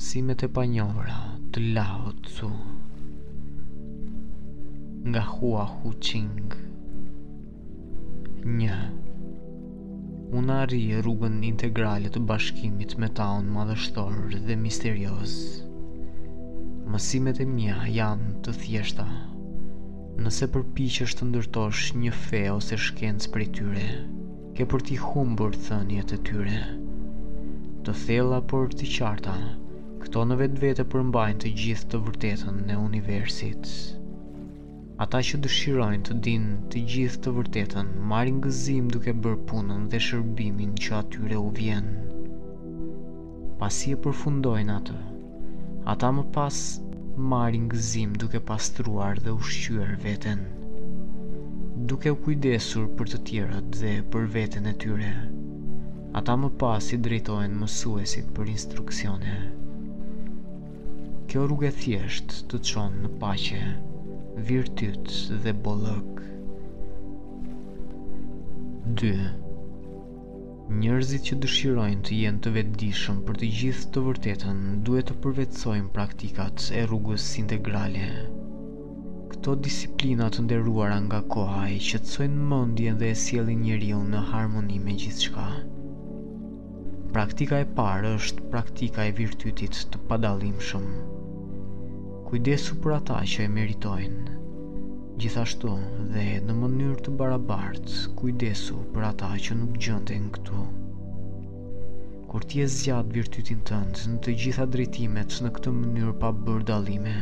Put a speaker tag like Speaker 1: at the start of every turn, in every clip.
Speaker 1: Mësimet e panjohura të Lao Tzu nga Hua Hu Ching. Një Unë arrij rrugën integrale të bashkimit me taun madhështor dhe misterioz. Mësimet e mia janë të thjeshta. Nëse përpiqesh të ndërtosh një fe ose shkencë prej tyre, ke për t'i humbur thëniet e tyre. Të thella por të qarta, këto në vetvete përmbajnë të gjithë të vërtetën e universit. Ata që dëshirojnë të dinë të gjithë të vërtetën, marrin gëzim duke bërë punën dhe shërbimin që atyre u vjen. Pasi e përfundojnë atë, ata më pas marrin gëzim duke pastruar dhe ushqyer veten, duke u kujdesur për të tjerët dhe për veten e tyre. Ata më pas i drejtohen mësuesit për instruksione. Kjo rrugë e thjeshtë të çon në paqe, virtyt dhe bollëk. 2. Njerëzit që dëshirojnë të jenë të vetëdijshëm për të gjithë të vërtetën duhet të përvetësojnë praktikat e rrugës integrale. Këto disiplina të nderuara nga koha e qetësojnë mendjen dhe e sjellin njeriun në harmoni me gjithçka. Praktika e parë është praktika e virtytit të padallimshëm. Kujdesu për ata që e meritojnë. Gjithashtu dhe në mënyrë të barabartë, kujdesu për ata që nuk gjenden këtu. Kur ti e zgjat virtytin tënd në të gjitha drejtimet në këtë mënyrë pa bërë dallime,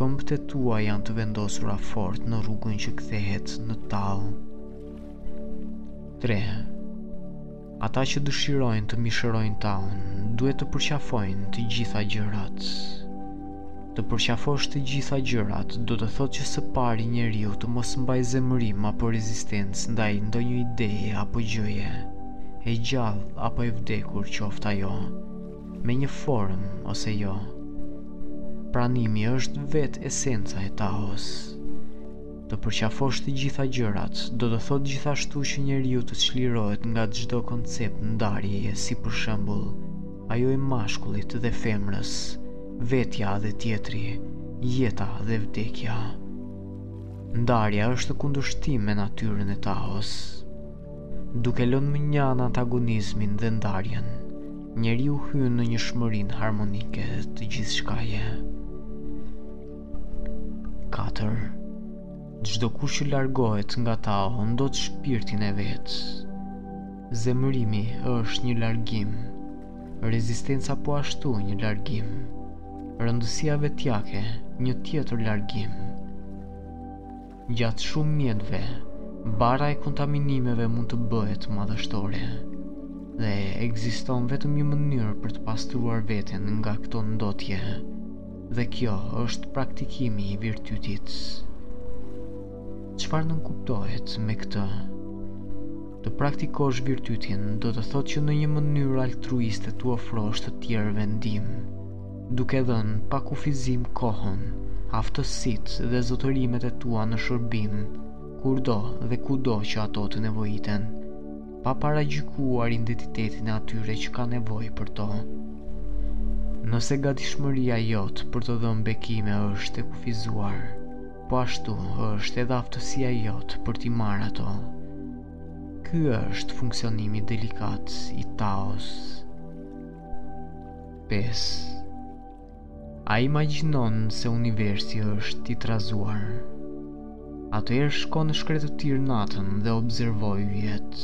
Speaker 1: këmbët e tua janë të vendosura fort në rrugën që kthehet në Tao. 3. Ata që dëshirojnë të mishërojnë taun, duhet të përqafojnë të gjitha gjërat. Të përqafosh të gjitha gjërat do të thotë që së pari njeriu të mos mbajë zemërim apo rezistencë ndaj ndonjë ideje apo gjëje, e gjallë apo e vdekur qoftë ajo, me një formë ose jo. Pranimi është vetë esenca e taos. Të përqafosh të gjitha gjërat do të thotë gjithashtu që njeriu të çlirohet nga çdo koncept ndarjeje, si për shembull, ajo e mashkullit dhe femrës, vetja dhe tjetri, jeta dhe vdekja. Ndarja është në kundërshtim me natyrën e Taos. Duke lënë mënjanë antagonizmin dhe ndarjen, njeriu hyn në njëshmërinë harmonike të gjithçkaje. 4. Çdokush që largohet nga Tao ndot shpirtin e vet. Zemërimi është një largim. Rezistenca po ashtu një largim. Rëndësia vetjake një tjetër largim. Gjatë shumë jetëve, barra e kontaminimeve mund të bëhet madhështore dhe ekziston vetëm një mënyrë për të pastruar veten nga këto ndotje. Dhe kjo është praktikimi i virtytit. Çfarë nënkuptohet me këtë? Të praktikosh virtytin do të thotë që në një mënyrë altruiste t'u ofrosh të tjerëve ndihmë. duke dhënë pa kufizim kohën, aftësitë dhe zotërimet e tua në shërbim, kurdo dhe kudo që ato të nevojiten, pa paragjykuar identitetin e atyre që kanë nevojë për to. Nëse gatishmëria jote për të dhënë bekime është e kufizuar, po ashtu është edhe aftësia jote për t'i marrë ato. Ky është funksionimi delikat i Taos. 5. A imagjinon se universi është i trazuar? Atëherë shko në shkretëtirë natën dhe observo yjet.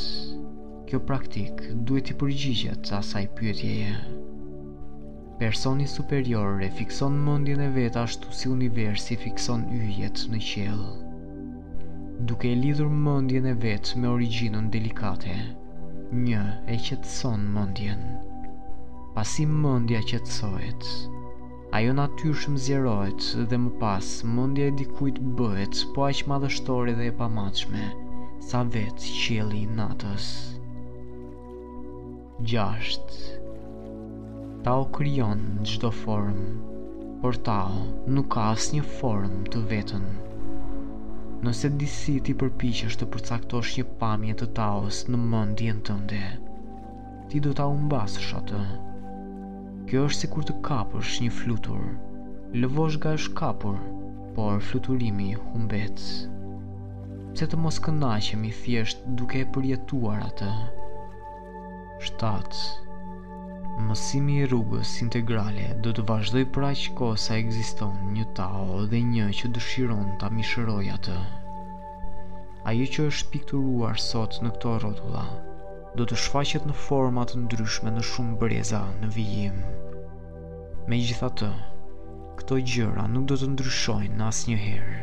Speaker 1: Kjo praktikë duhet t'i përgjigjet asaj pyetjeje. Personi superior e fikson mendjen e vet ashtu si universi fikson yjet në qiell. Duke e lidhur mendjen e vet me origjinën delikate, një e qetëson mendjen. Pasi mendja qetësohet, ajo natyrshëm zgjerohet dhe më pas mendja e dikujt bëhet po aq madhështore dhe e pamatshme sa vetë qielli i natës. 6. Tao krijon çdo formë, por Tao nuk ka asnjë formë të vetën. Nëse disi ti përpiqesh të përcaktosh një pamje të Taos në mendjen tënde, ti do ta humbasësh atë. Kjo është sikur të kapësh një flutur, lëvozhga është kapur, por fluturimi humbet. Pse të mos kënaqemi thjesht duke e përjetuar atë? 7. Mësimi i rrugës integrale do të vazhdojë për aq kohë sa ekziston një Tao dhe një që dëshiron ta mishërojë atë. Ajo që është pikturuar sot në këto rrotulla do të shfaqet në forma të ndryshme në shumë breza në vijim. Megjithatë, këto gjëra nuk do të ndryshojnë asnjëherë.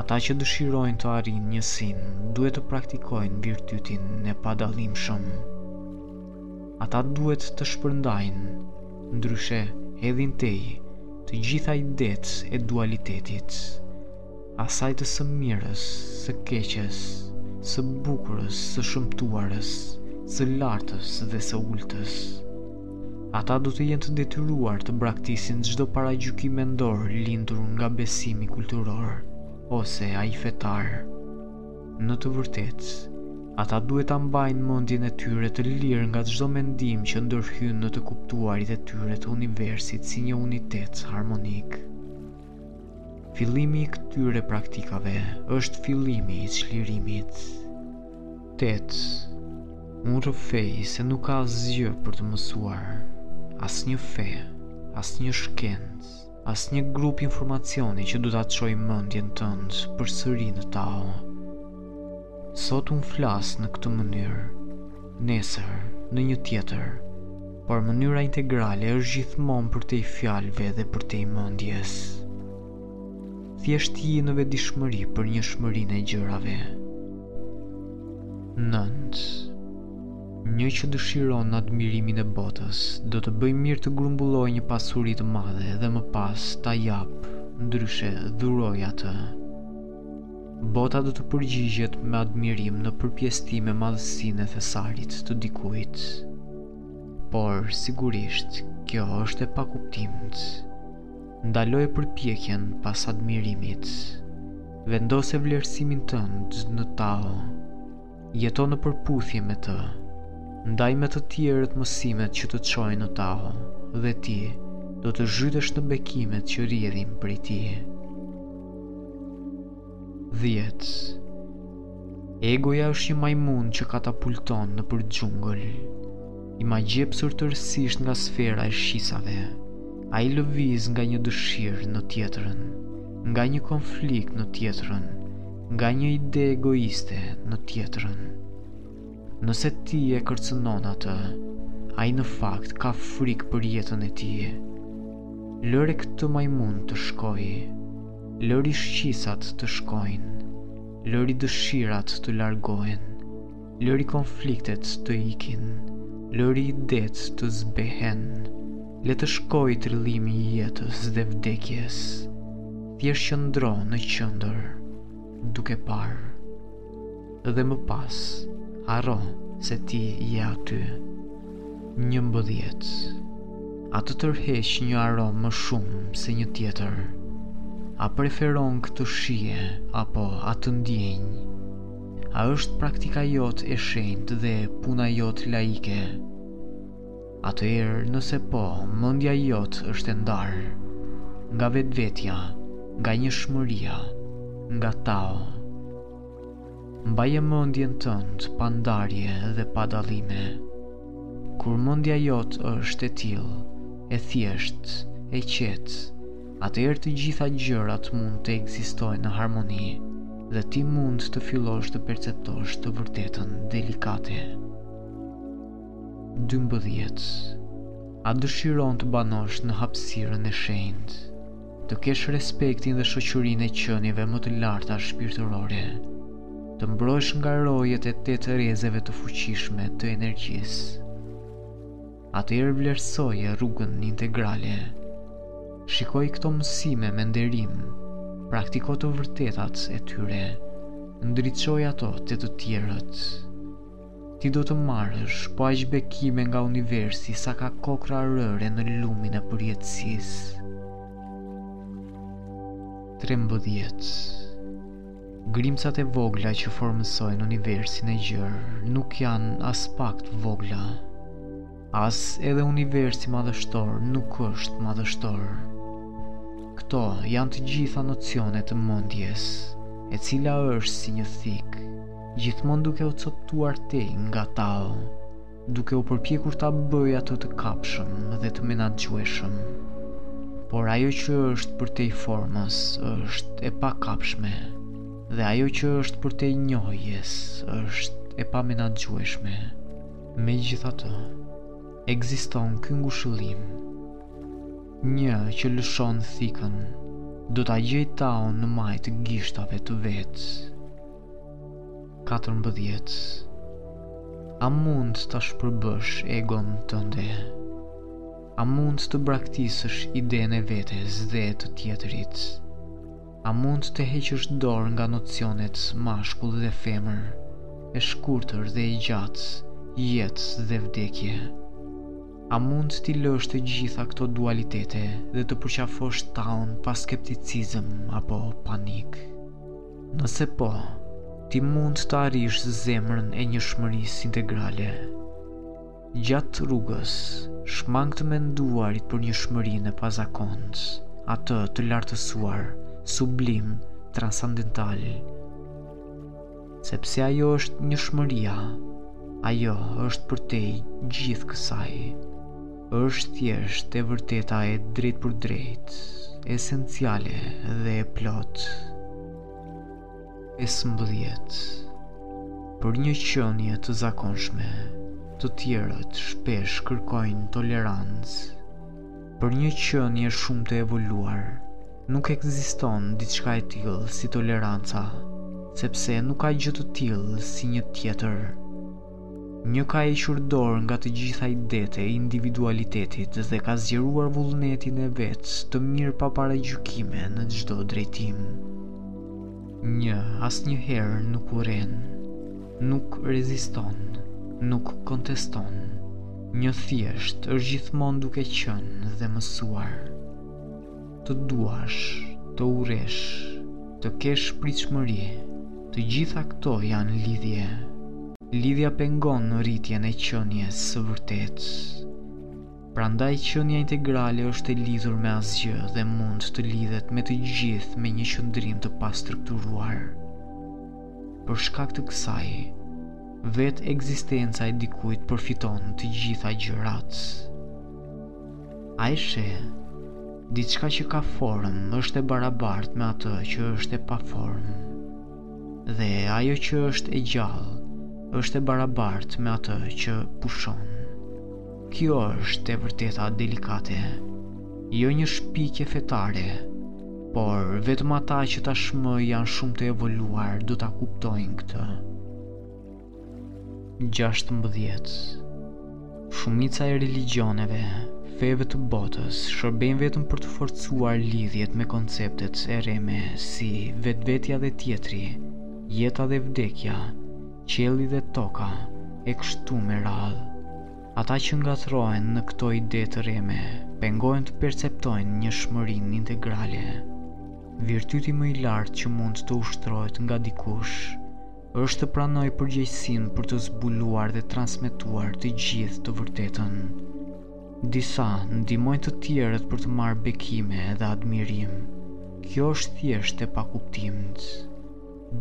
Speaker 1: Ata që dëshirojnë të arrijnë njësinë, duhet të praktikojnë virtytin e padallimshëm. Ata duhet të shpërndajnë, ndryshe hedhin tej, të gjitha idetë e dualitetit, asaj të së mirës, së keqes, së bukurës, së shëmtuarës, së lartës dhe së ultës. Ata do të jenë të detyruar të braktisin çdo paragjykim mendor lindur nga besimi kulturor ose ai fetar. Në të vërtetë, ata duhet ta mbajnë mendjen e tyre të lirë nga çdo mendim që ndërhyn në të kuptuarit e tyre të universit si një unitet harmonik. Fillimi i këtyre praktikave është fillimi i çlirimit. 8. Unë rrëfej se nuk ka asgjë për të mësuar, asnjë fe, asnjë shkencë, asnjë grup informacioni që do ta çojë mendjen tënde përsëri në tao. Sot unë flas në këtë mënyrë, nesër në një tjetër, por mënyra integrale është gjithmonë përtej fjalëve dhe përtej mendjes. Thjesht ji në vetëdijshmëri për njëshmërinë e gjërave. 9. Një që dëshiron admirimin e botës, do të bëjë mirë të grumbullojë një pasuri të madhe dhe më pas ta japë, ndryshe dhurojë atë. Bota do të përgjigjet me admirim në përpjesëtim me madhësinë e thesarit të dikujt. Por, sigurisht, kjo është e pakuptimtë. Ndaloje përpjekjen pas admirimit. Vendose vlerësimin tënd në Tao. Jeto në përputhje me të. Ndaj me të tjerët mësimet që të çojnë në Tao dhe ti do të zhytesh në bekimet që rrjedhin prej tij. 10. Egoja është një majmun që katapulton nëpër xhungël, i magjepsur tërësisht nga sfera e shqisave, ai lëviz nga një dëshirë në tjetrën, nga një konflikt në tjetrin, nga një ide egoiste në tjetrën. Nëse ti e kërcënon atë, ai në fakt ka frikë për jetën e tij. Lëre këtë majmun të shkojë. Lëri shqisat të shkojnë. Lëri dëshirat të largohen. Lëri konfliktet të ikin. Lëri idetë të zbehen. Le të shkojë trillimi i jetës dhe vdekjes. Thjesht qëndro në qendër, duke parë. Dhe më pas, harro se ti je aty. Njëmbëdhjetë. A të tërheq një aromë më shumë se një tjetër? A preferon këtë shije apo atë ndjenjë? A është praktika jote e shenjtë dhe puna jote laike? Atëherë, nëse po, mendja jote është e ndarë nga vetvetja, nga njëshmëria, nga tao. Mbaje mendjen tënd pa ndarje dhe pa dallime. Kur mendja jote është e tillë, e thjeshtë, e qetë, atëherë të gjitha gjërat mund të ekzistojnë në harmoni dhe ti mund të fillosh të perceptosh të vërtetën delikate. 12. A dëshiron të banosh në hapësirën e shenjtë, të kesh respektin dhe shoqërinë e qenieve më të larta shpirtërore, të mbrohesh nga rojet e tetë rrezeve të fuqishme të energjisë? Atëherë vlerësoje rrugën integrale. Shikoji këto mësime me nderim, praktiko të vërtetat e tyre, ndriçoji ato te të tjerët. Ti do të marrësh po aq bekime nga universi sa ka kokrra rëre në lumin e përjetësisë. 13. Grimcat e vogla që formësojnë universin e gjërë nuk janë aspak të vogla. As edhe universi madhështor nuk është madhështor. Këto janë të gjitha nocione të mendjes, e cila është si një thikë, gjithmonë duke u coptuar tej nga tao, duke u përpjekur ta bëjë atë të kapshëm dhe të menaxhueshëm. Por ajo që është përtej formës është e pakapshme, dhe ajo që është përtej njohjes është e pamenaxhueshme. Megjithatë, ekziston ky ngushëllim, një që lëshon thikën, do ta gjejë taon në majë të gishtave të vet. 14. A mund ta shpërbësh egon tënde? A mund të braktisësh idenë e vetes dhe të tjetrit? A mund të heqësh dorë nga nocionet mashkull dhe femër, e shkurtër dhe e gjatë, jetë dhe vdekje? A mund t'i lësh të gjitha këto dualitete dhe të përqafosh taun pa skepticizëm apo panik? Nëse po, ti mund të arrish zemrën e njëshmërisë integrale. Gjatë rrugës, shmang të menduarit për njëshmërinë e pazakontë, atë të lartësuar, sublim, transcendental. Sepse ajo është njëshmëria, ajo është përtej gjithë kësaj. Është thjesht e vërteta e drejtpërdrejtë, esenciale dhe e plotë. 15. Për një qenie të zakonshme, të tjerët shpesh kërkojnë tolerancë. Për një qenie shumë të evoluar, nuk ekziston diçka e tillë si toleranca, sepse nuk ka gjë të tillë si një tjetër. Një ka hequr dorë nga të gjitha idetë e individualitetit dhe ka zgjeruar vullnetin e vet të mirë pa paragjykime në çdo drejtim. Një asnjëherë nuk urren, nuk reziston, nuk konteston. Një thjesht është gjithmonë duke qenë dhe mësuar. Të duash, të urresh, të kesh pritshmëri, të gjitha këto janë lidhje. Lidhja pengon në rritjen e qenies së vërtetë. Prandaj qenia integrale është e lidhur me asgjë dhe mund të lidhet me të gjithë me një qëndrim të pastrukturuar. Për shkak të kësaj, vetë ekzistenca e dikujt përfiton të gjitha gjërat. A e sheh, diçka që ka formë është e barabartë me atë që është e paformë, dhe ajo që është e gjallë është e barabartë me atë që pushon. Kjo është e vërteta delikate, jo një shpikje fetare, por vetëm ata që tashmë janë shumë të evoluar do ta kuptojnë këtë. 16. Shumica e religjioneve, feve të botës, shërbejnë vetëm për të forcuar lidhjet me konceptet e rreme si vetvetja dhe tjetri, jeta dhe vdekja, qielli dhe toka, e kështu me radhë. Ata që ngatërrohen në këto ide të rreme, pengohen të perceptojnë njëshmërinë integrale. Virtyti më i lartë që mund të ushtrohet nga dikush, është të pranojë përgjegjësinë për të zbuluar dhe transmetuar të gjithë të vërtetën. Disa ndihmojnë të tjerët për të marrë bekime dhe admirim. Kjo është thjesht e pakuptimtë.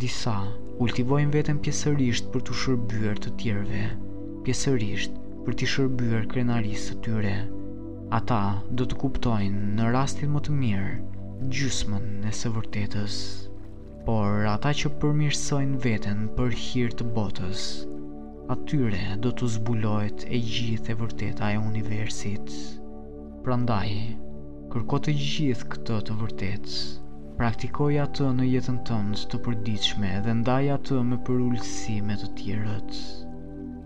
Speaker 1: Disa kultivojnë veten pjesërisht për t'u shërbyer të tjerëve, pjesërisht për t'i shërbyer krenarisë së tyre. Ata do të kuptojnë në rastin më të mirë gjysmën e së vërtetës. Por ata që përmirësojnë veten për hir të botës, atyre do t'u zbulohet e gjithë e vërteta e universit. Prandaj, kërko të gjithë këtë të vërtetë. Praktikoj atë në jetën tënde të përditshme dhe ndaje atë me përulësi me të tjerët.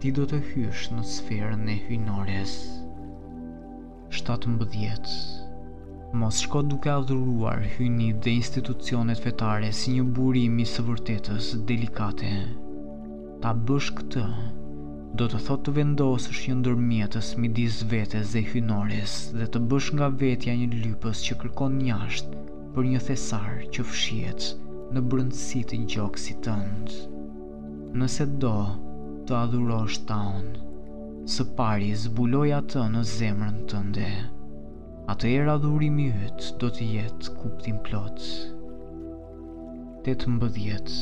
Speaker 1: Ti do të hysh në sferën e hyjnores. 17. Mos shko duke adhuruar hyjnitë dhe institucionet fetare si një burim i së vërtetës delikate. Ta bësh këtë, do të thotë të vendosësh një ndërmjetës midis vetes dhe hyjnores dhe të bësh nga vetja një lypës që kërkon jashtë për një thesar që fshihet në brendësi të gjoksit tënd. Nëse do të adhurosh Taon, së pari zbuloje atë në zemrën tënde. Atëherë adhurimi yt do të jetë kuptimplotë. 18.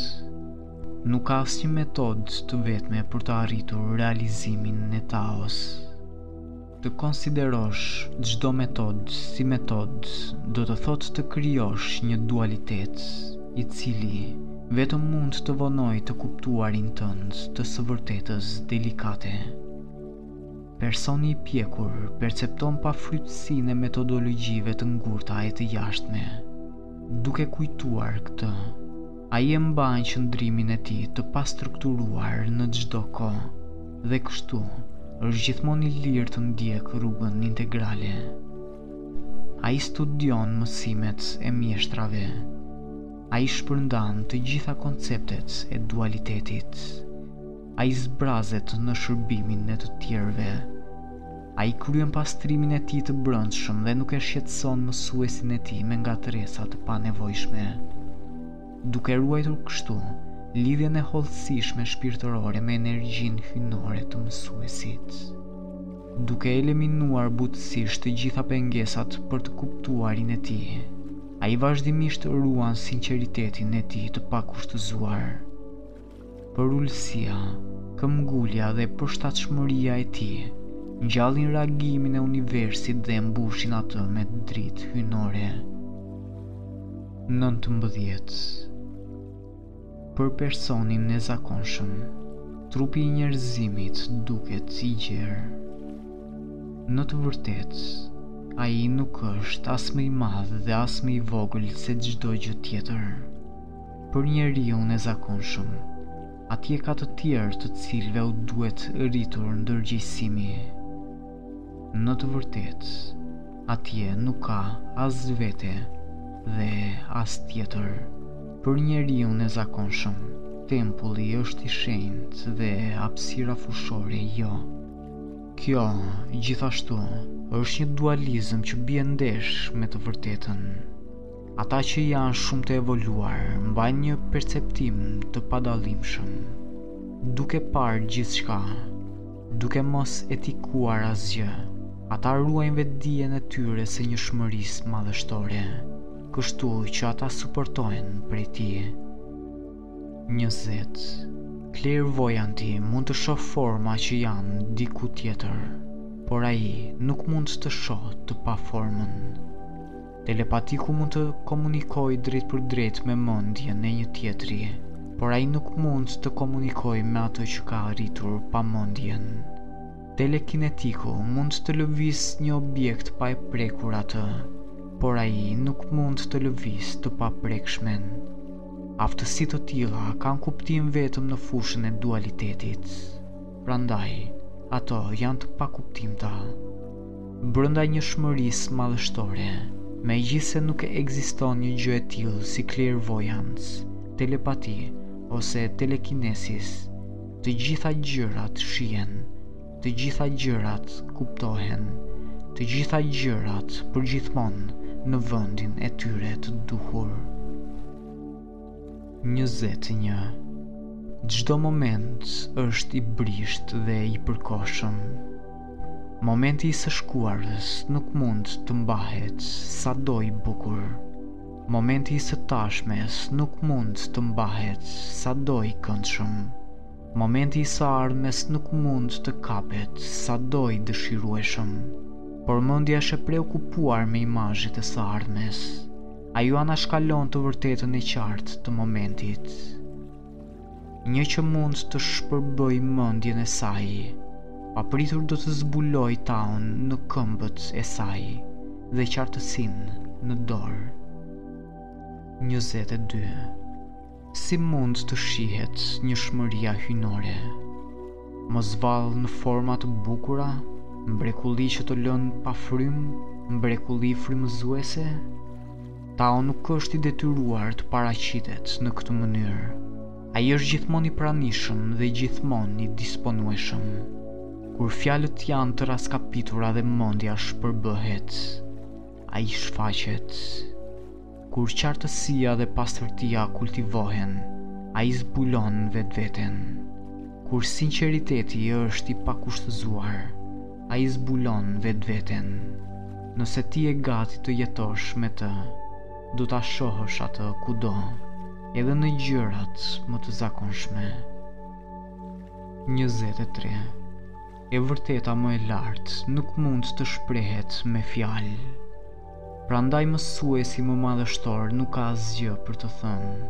Speaker 1: Nuk ka asnjë metodë të vetme për të arritur realizimin e Taos. Të konsiderosh çdo metodë si metodë do të thotë të krijosh një dualitet, i cili vetëm mund të vonojë të kuptuarin tënd të së vërtetës delikate. Personi i pjekur percepton pafrytësinë e metodologjive të ngurta e të jashtme. Duke kujtuar këtë, ai e mban qëndrimin e tij të pastrukturuar në çdo kohë dhe kështu është gjithmonë i lirë të ndjekë rrugën integrale. Ai studion mësimet e mjeshtrave. Ai shpërndan të gjitha konceptet e dualitetit. Ai zbrazet në shërbimin e të tjerëve. Ai kryen pastrimin e tij të brendshëm dhe nuk e shqetëson mësuesin e tij me ngatërresa të panevojshme. Duke ruajtur kështu lidhjen e hollësishme shpirtërore me energjinë hyjnore të mësuesit. Duke eliminuar butësisht të gjitha pengesat për të kuptuarin e tij, ai vazhdimisht ruan sinqeritetin e tij të pakushtëzuar. Përulësia, këmbëngulja dhe përshtatshmëria e tij ngjallin reagimin e universit dhe e mbushin atë me dritë hyjnore. 19. Për personin e zakonshëm, trupi i njerëzimit duket i gjerë. Në të vërtetë, ai nuk është as më i madh dhe as më i vogël se çdo gjë tjetër. për njeriun e zakonshëm. Atje ka të tjerë të cilëve u duhet rritur ndërgjegjësimi. Në të vërtetë, atje nuk ka as vete dhe as tjetër. Për njeriun e zakonshëm, tempulli është i shenjtë dhe hapësira fushore jo. Kjo gjithashtu është një dualizëm që bie ndesh me të vërtetën. Ata që janë shumë të evoluar mbajnë një perceptim të padallimshëm, duke parë gjithçka, duke mos etikuar asgjë. Ata ruajnë vetëdijen e tyre së njëshmërisë madhështore, kështu që ata suportohen prej tij. Njëzet, klervojanti mund të shohë forma që janë diku tjetër, por ai nuk mund të shohë të paformën. Telepatiku mund të komunikojë drejtpërdrejt me mendjen e një tjetri, por ai nuk mund të komunikojë me atë që ka arritur pamendjen. Telekinetiku mund të lëvizë një objekt pa e prekur atë, por ai nuk mund të lëvizë të paprekshmen. Aftësi të tilla kanë kuptim vetëm në fushën e dualitetit. Prandaj, ato janë të pakuptimta. Brenda njëshmërisë madhështore, megjithëse nuk ekziston një gjë e tillë si clairvoyance, telepati, ose telekinesis, të gjitha gjërat shihen, të gjitha gjërat kuptohen, të gjitha gjërat përgjithmonë në vendin e tyre të duhur. 21. Çdo moment është i brishtë dhe i përkohshëm. Momenti i së shkuarës nuk mund të mbahet sado i bukur. Momenti i së tashmes nuk mund të mbahet sado i këndshëm. Momenti i së ardhmes nuk mund të kapet sado i dëshirueshëm. Por mendja është e preokupuar me imazhet e së ardhmes. Ajo anashkalon të vërtetën e qartë të momentit. Një që mund të shpërbëjë mendjen e saj, papritur do të zbulojë Taon në këmbët e saj dhe qartësinë në dorë. 22. Si mund të shihet njëshmëria hyjnore? Mos vallë në forma të bukura, mbrekulli që të lënë pa frymë, mbrekulli frymëzuese? Tao nuk është i detyruar të paraqitet në këtë mënyrë. Ai është gjithmonë i pranishëm dhe gjithmonë i disponueshëm. Kur fjalët janë të rraskapitura dhe mendja shpërbëhet, ai shfaqet. Kur qartësia dhe pastërtia kultivohen, ai zbulon vetveten. Kur sinqeriteti është i pakushtëzuar, ai zbulon vetveten. Nëse ti je gati të jetosh me të, do ta shohësh atë kudo, edhe në gjërat më të zakonshme. 23. E vërteta më e lartë nuk mund të shprehet me fjalë. Prandaj mësuesi më madhështor nuk ka asgjë për të thënë.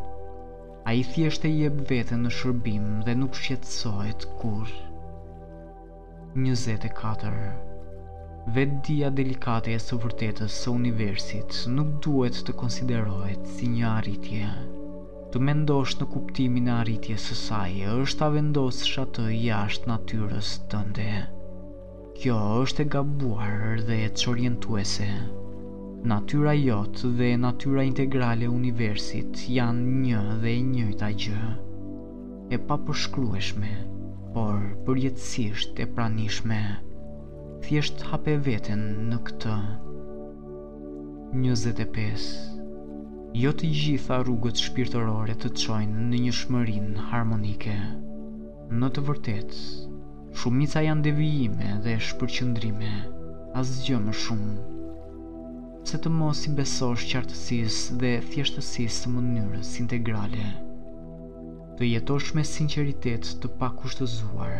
Speaker 1: Ai thjesht e jep veten në shërbim dhe nuk shqetësohet kurrë. 24. Vetëdija delikate e së vërtetës së universit nuk duhet të konsiderohet si një arritje. Të mendosh në kuptimin e arritjes së saj është ta vendosësh atë jashtë natyrës tënde. Kjo është e gabuar dhe çorientuese. Natyra jot dhe natyra integrale e universit janë një dhe e njëjta gjë. E papërshkrueshme, por përjetësisht e pranishme. Thjesht hape veten në këtë. 25 Jo të gjitha rrugët shpirtërore të çojnë në njëshmërinë harmonike. Në të vërtetë, shumica janë devijime dhe shpërqendrime, asgjë më shumë. Pse të mos i besosh qartësisë dhe thjeshtësisë së mënyrës integrale? Të jetosh me sinqeritet të pakushtëzuar,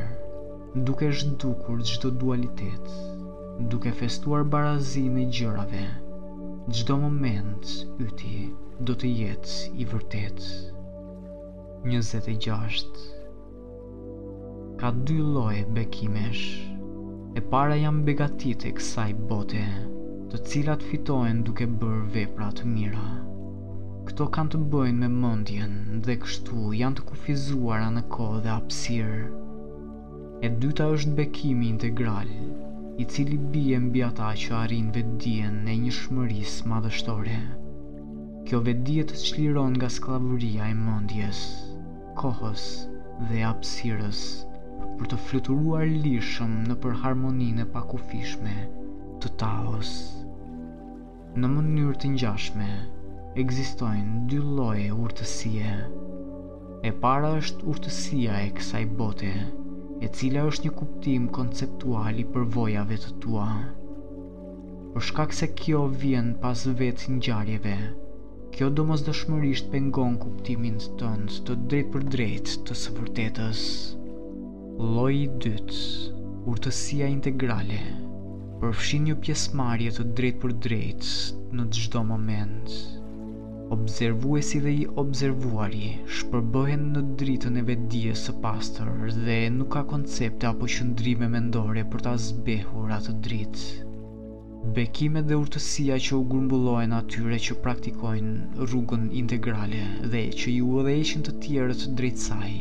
Speaker 1: duke zhdukur çdo dualitet, duke festuar barazinë e gjërave, çdo moment yti do të jetë i vërtetë. 26. Ka dy lloje bekimesh. E para janë begatitë e kësaj bote, të cilat fitohen duke bërë vepra të mira. Këto kanë të bëjnë me mendjen dhe kështu janë të kufizuara në kohë dhe hapësirë. E dyta është bekimi integral, i cili bie mbi ata që arrijnë vetëdijen e njëshmërisë madhështore. Kjo vetëdije të çliron nga skllavëria e mendjes. kohës dhe hapësirës për të fluturuar lirshëm nëpër harmoninë e pakufishme të Taos. Në mënyrë të ngjashme, ekzistojnë dy lloje urtësie. E para është urtësia e kësaj bote, e cila është një kuptim konceptual i përvojave të tua. për shkak se kjo vjen pas vetë ngjarjeve. Kjo domosdoshmërisht pengon kuptimin tënd të drejtpërdrejtë të së vërtetës. Lloji i dytë, urtësia integrale, përfshin një pjesëmarrje të drejtpërdrejtë në çdo moment. Observuesi dhe i observuari shpërbëhen në dritën e vetëdijes së pastër dhe nuk ka koncepte apo qëndrime mendore për ta zbehur atë dritë. Bekimet dhe urtësia që u grumbullohen atyre që praktikojnë rrugën integrale dhe që i udhëheqin të tjerët drejt saj,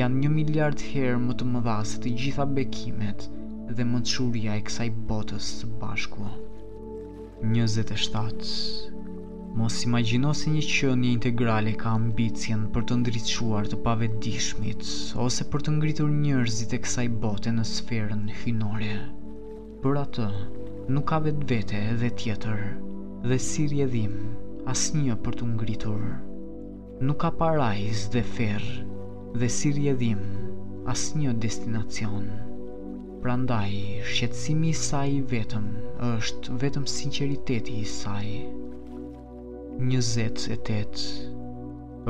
Speaker 1: janë një miliard herë më të mëdha se të gjitha bekimet dhe mënçuria e kësaj botës së bashku. 27. Mos imagjino se një qenie integrale ka ambicien për të ndriçuar të pavetëdijshmit ose për të ngritur njerëzit e kësaj bote në sferën hyjnore. Për atë, nuk ka vetvete dhe tjetër, dhe si rrjedhim, asnjë për t'u ngritur. Nuk ka parajsë dhe ferr dhe si rrjedhim asnjë destinacion. Prandaj shqetësimi i saj i vetëm është vetëm sinqeriteti i saj. 28.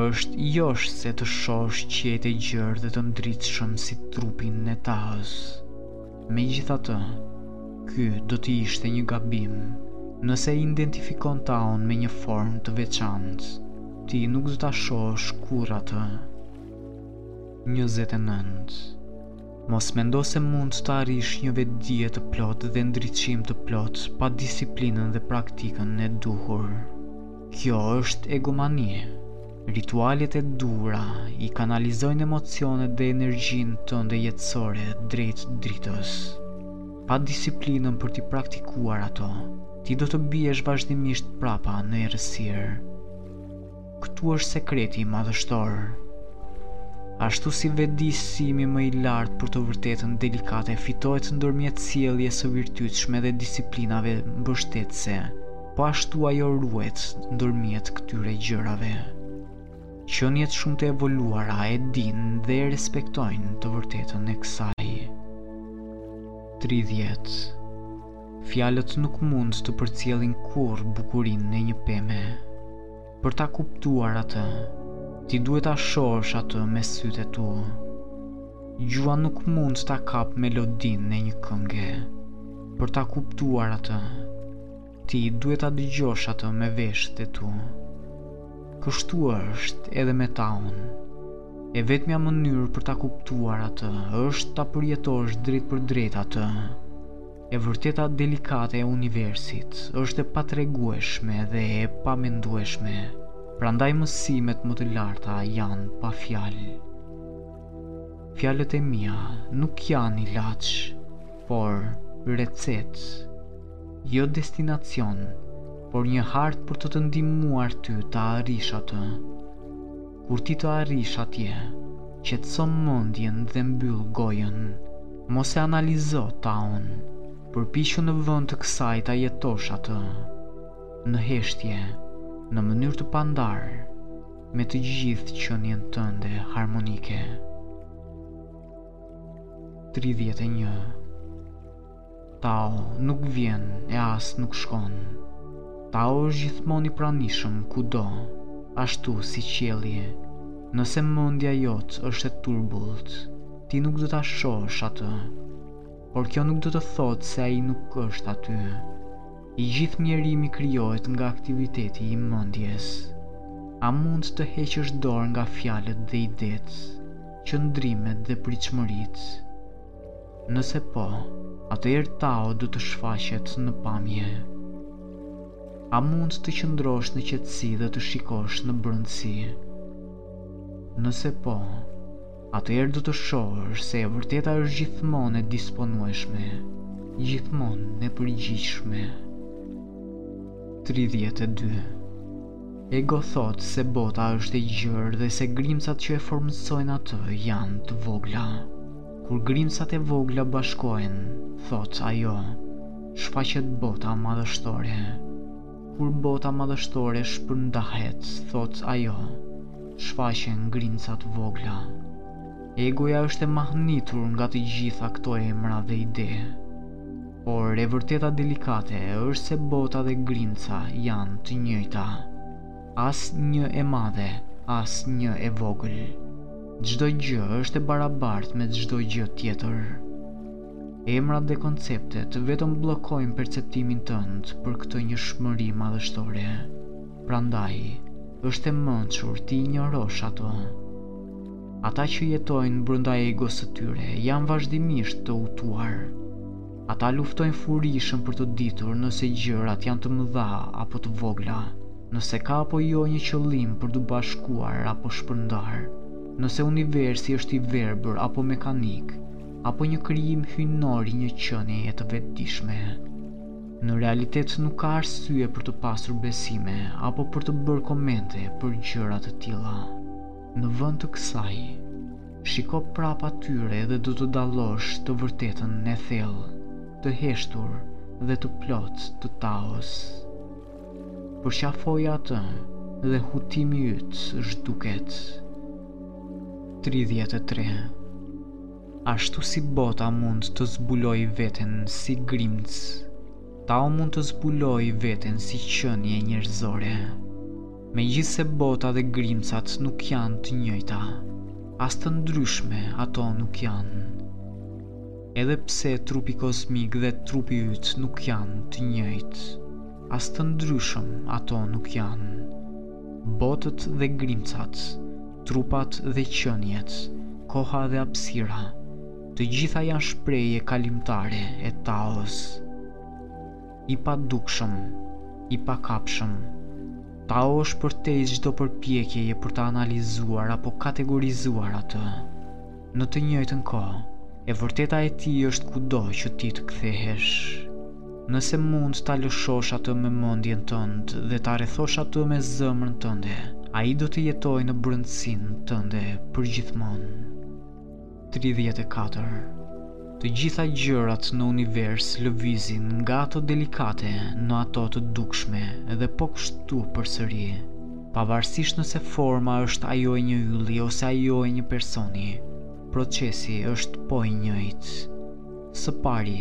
Speaker 1: Është joshëse të shohësh qiejt e gjerë dhe të ndritshëm si trupin e Taos. Megjithatë, ky do të ishte një gabim. Nëse e identifikon Taon me një formë të veçantë, ti nuk do ta shohësh kurrë atë. 29. Mos mendo se mund të arrish një vetëdije të plotë dhe ndriçim të plotë pa disiplinën dhe praktikën e duhur. Kjo është egomani. Ritualet e duhura i kanalizojnë emocionet dhe energjinë tënde jetësore drejt dritës. Pa disiplinën për t'i praktikuar ato, ti do të biesh vazhdimisht prapa në errësirë. Këtu është sekreti i madhështor. Ashtu si vetëdijësimi më i lartë për të vërtetën delikate fitohet ndërmjet sjelljes së virtytshme dhe disiplinave mbështetëse, Po ashtu ajo ruhet ndërmjet këtyre gjërave. Qeniet shumë të evoluara e dinë dhe e respektojnë të vërtetën e kësaj. 30. Fjalët nuk mund të përcjellin kurrë bukurinë e një peme. Për ta kuptuar atë, ti duhet ta shohësh atë me sytë e tu. Gjuha nuk mund ta kapë melodinë e një kënge. Për ta kuptuar atë, Ti duhet ta dëgjosh atë me veshët e tu. Kështu është edhe me taun. E vetmja mënyrë për ta kuptuar atë është ta përjetosh drejtpërdrejt atë. E vërteta delikate e universit është e patregueshme dhe e pamendueshme. Prandaj mësimet më të larta janë pa fjalë. Fjalët e mia nuk janë ilaç, por recetë. Jo destinacion, por një hartë për të të ndihmuar ty ta arrish atë. Kur ti të arrish atje, qetëso mendjen dhe mbyll gojën. Mos e analizo taun. Përpiqu në vend të kësaj ta jetosh atë. Në heshtje, në mënyrë të pandarë, me të gjithë qënjen tënde harmonike. 31. Tao nuk vjen e as nuk shkon. Tao është gjithmonë i pranishëm kudo, ashtu si qielli. Nëse mendja jote është e turbullt, ti nuk do ta shohësh atë. Por kjo nuk do të thotë se ai nuk është aty. I gjithë mjerimi krijohet nga aktiviteti i mendjes. A mund të heqësh dorë nga fjalët dhe idetë, qëndrimet dhe pritshmëritë? Nëse po, atëherë Tao do të shfaqet në pamje. A mund të qëndrosh në qetësi dhe të shikosh në brëndësi? Nëse po, atëherë do të shohësh se e vërteta është gjithmonë e disponueshme, gjithmonë e përgjigjshme. 32. Ego thotë se bota është e gjerë dhe se grimcat që e formësojnë atë janë të vogla. Kur grimcat e vogla bashkohen, thotë ajo, shfaqet bota madhështore. Kur bota madhështore shpërndahet, thotë ajo, shfaqen grimcat e vogla. Egoja është e mahnitur nga të gjitha këto emra dhe ide. Por e vërteta delikate është se bota dhe grimca janë të njëjta. As një e madhe, as një e vogël. Çdo gjë është e barabartë me çdo gjë tjetër. Emrat dhe konceptet vetëm bllokojnë perceptimin tënd për këtë njëshmëri madhështore. Prandaj, është e mënçur t'i injorosh ato. Ata që jetojnë brënda egos së tyre janë vazhdimisht të hutuar. Ata luftojnë furishëm për të ditur nëse gjërat janë të mëdha apo të vogla, nëse ka apo jo një qëllim për t'u bashkuar apo shpërndarë, nëse universi është i verbër apo mekanik, apo një krijim hyjnor i një qënie të vetëdishme. Në realitet nuk ka arsye për të pasur besime apo për të bërë komente për gjëra të tilla. Në vend të kësaj, shiko prapa tyre dhe do të dallosh të vërtetën e thellë, të heshtur dhe të plotë të Taos. Përqafoje atë dhe hutimi yt zhduket. 33. Ashtu si bota mund të zbulojë veten si grimcë, Tao mund të zbulojë veten si qënie njerëzore. Megjithëse bota dhe grimcat nuk janë të njëjta, as të ndryshme ato nuk janë. Edhe pse trupi kozmik dhe trupi yt nuk janë të njëjtë, as të ndryshëm ato nuk janë. Botët dhe grimcat, trupat dhe qëniet, koha dhe hapësira, të gjitha janë shprehje kalimtare e Taos. I padukshëm, i pakapshëm. Tao është përtej çdo përpjekjeje për ta analizuar apo kategorizuar atë. Në të njëjtën kohë, e vërteta e tij është kudo që ti të kthehesh. Nëse mund ta lëshosh atë me mendjen tënde dhe ta rrethosh atë me zëmrën tënde, ai do të jetojë në brëndësinë tënde përgjithmonë. 34. Të gjitha gjërat në univers lëvizin nga ato delikate në ato të dukshme dhe po kështu përsëri. Pavarësisht nëse forma është ajo e një ylli ose ajo e një personi, procesi është po i njëjtë. Së pari,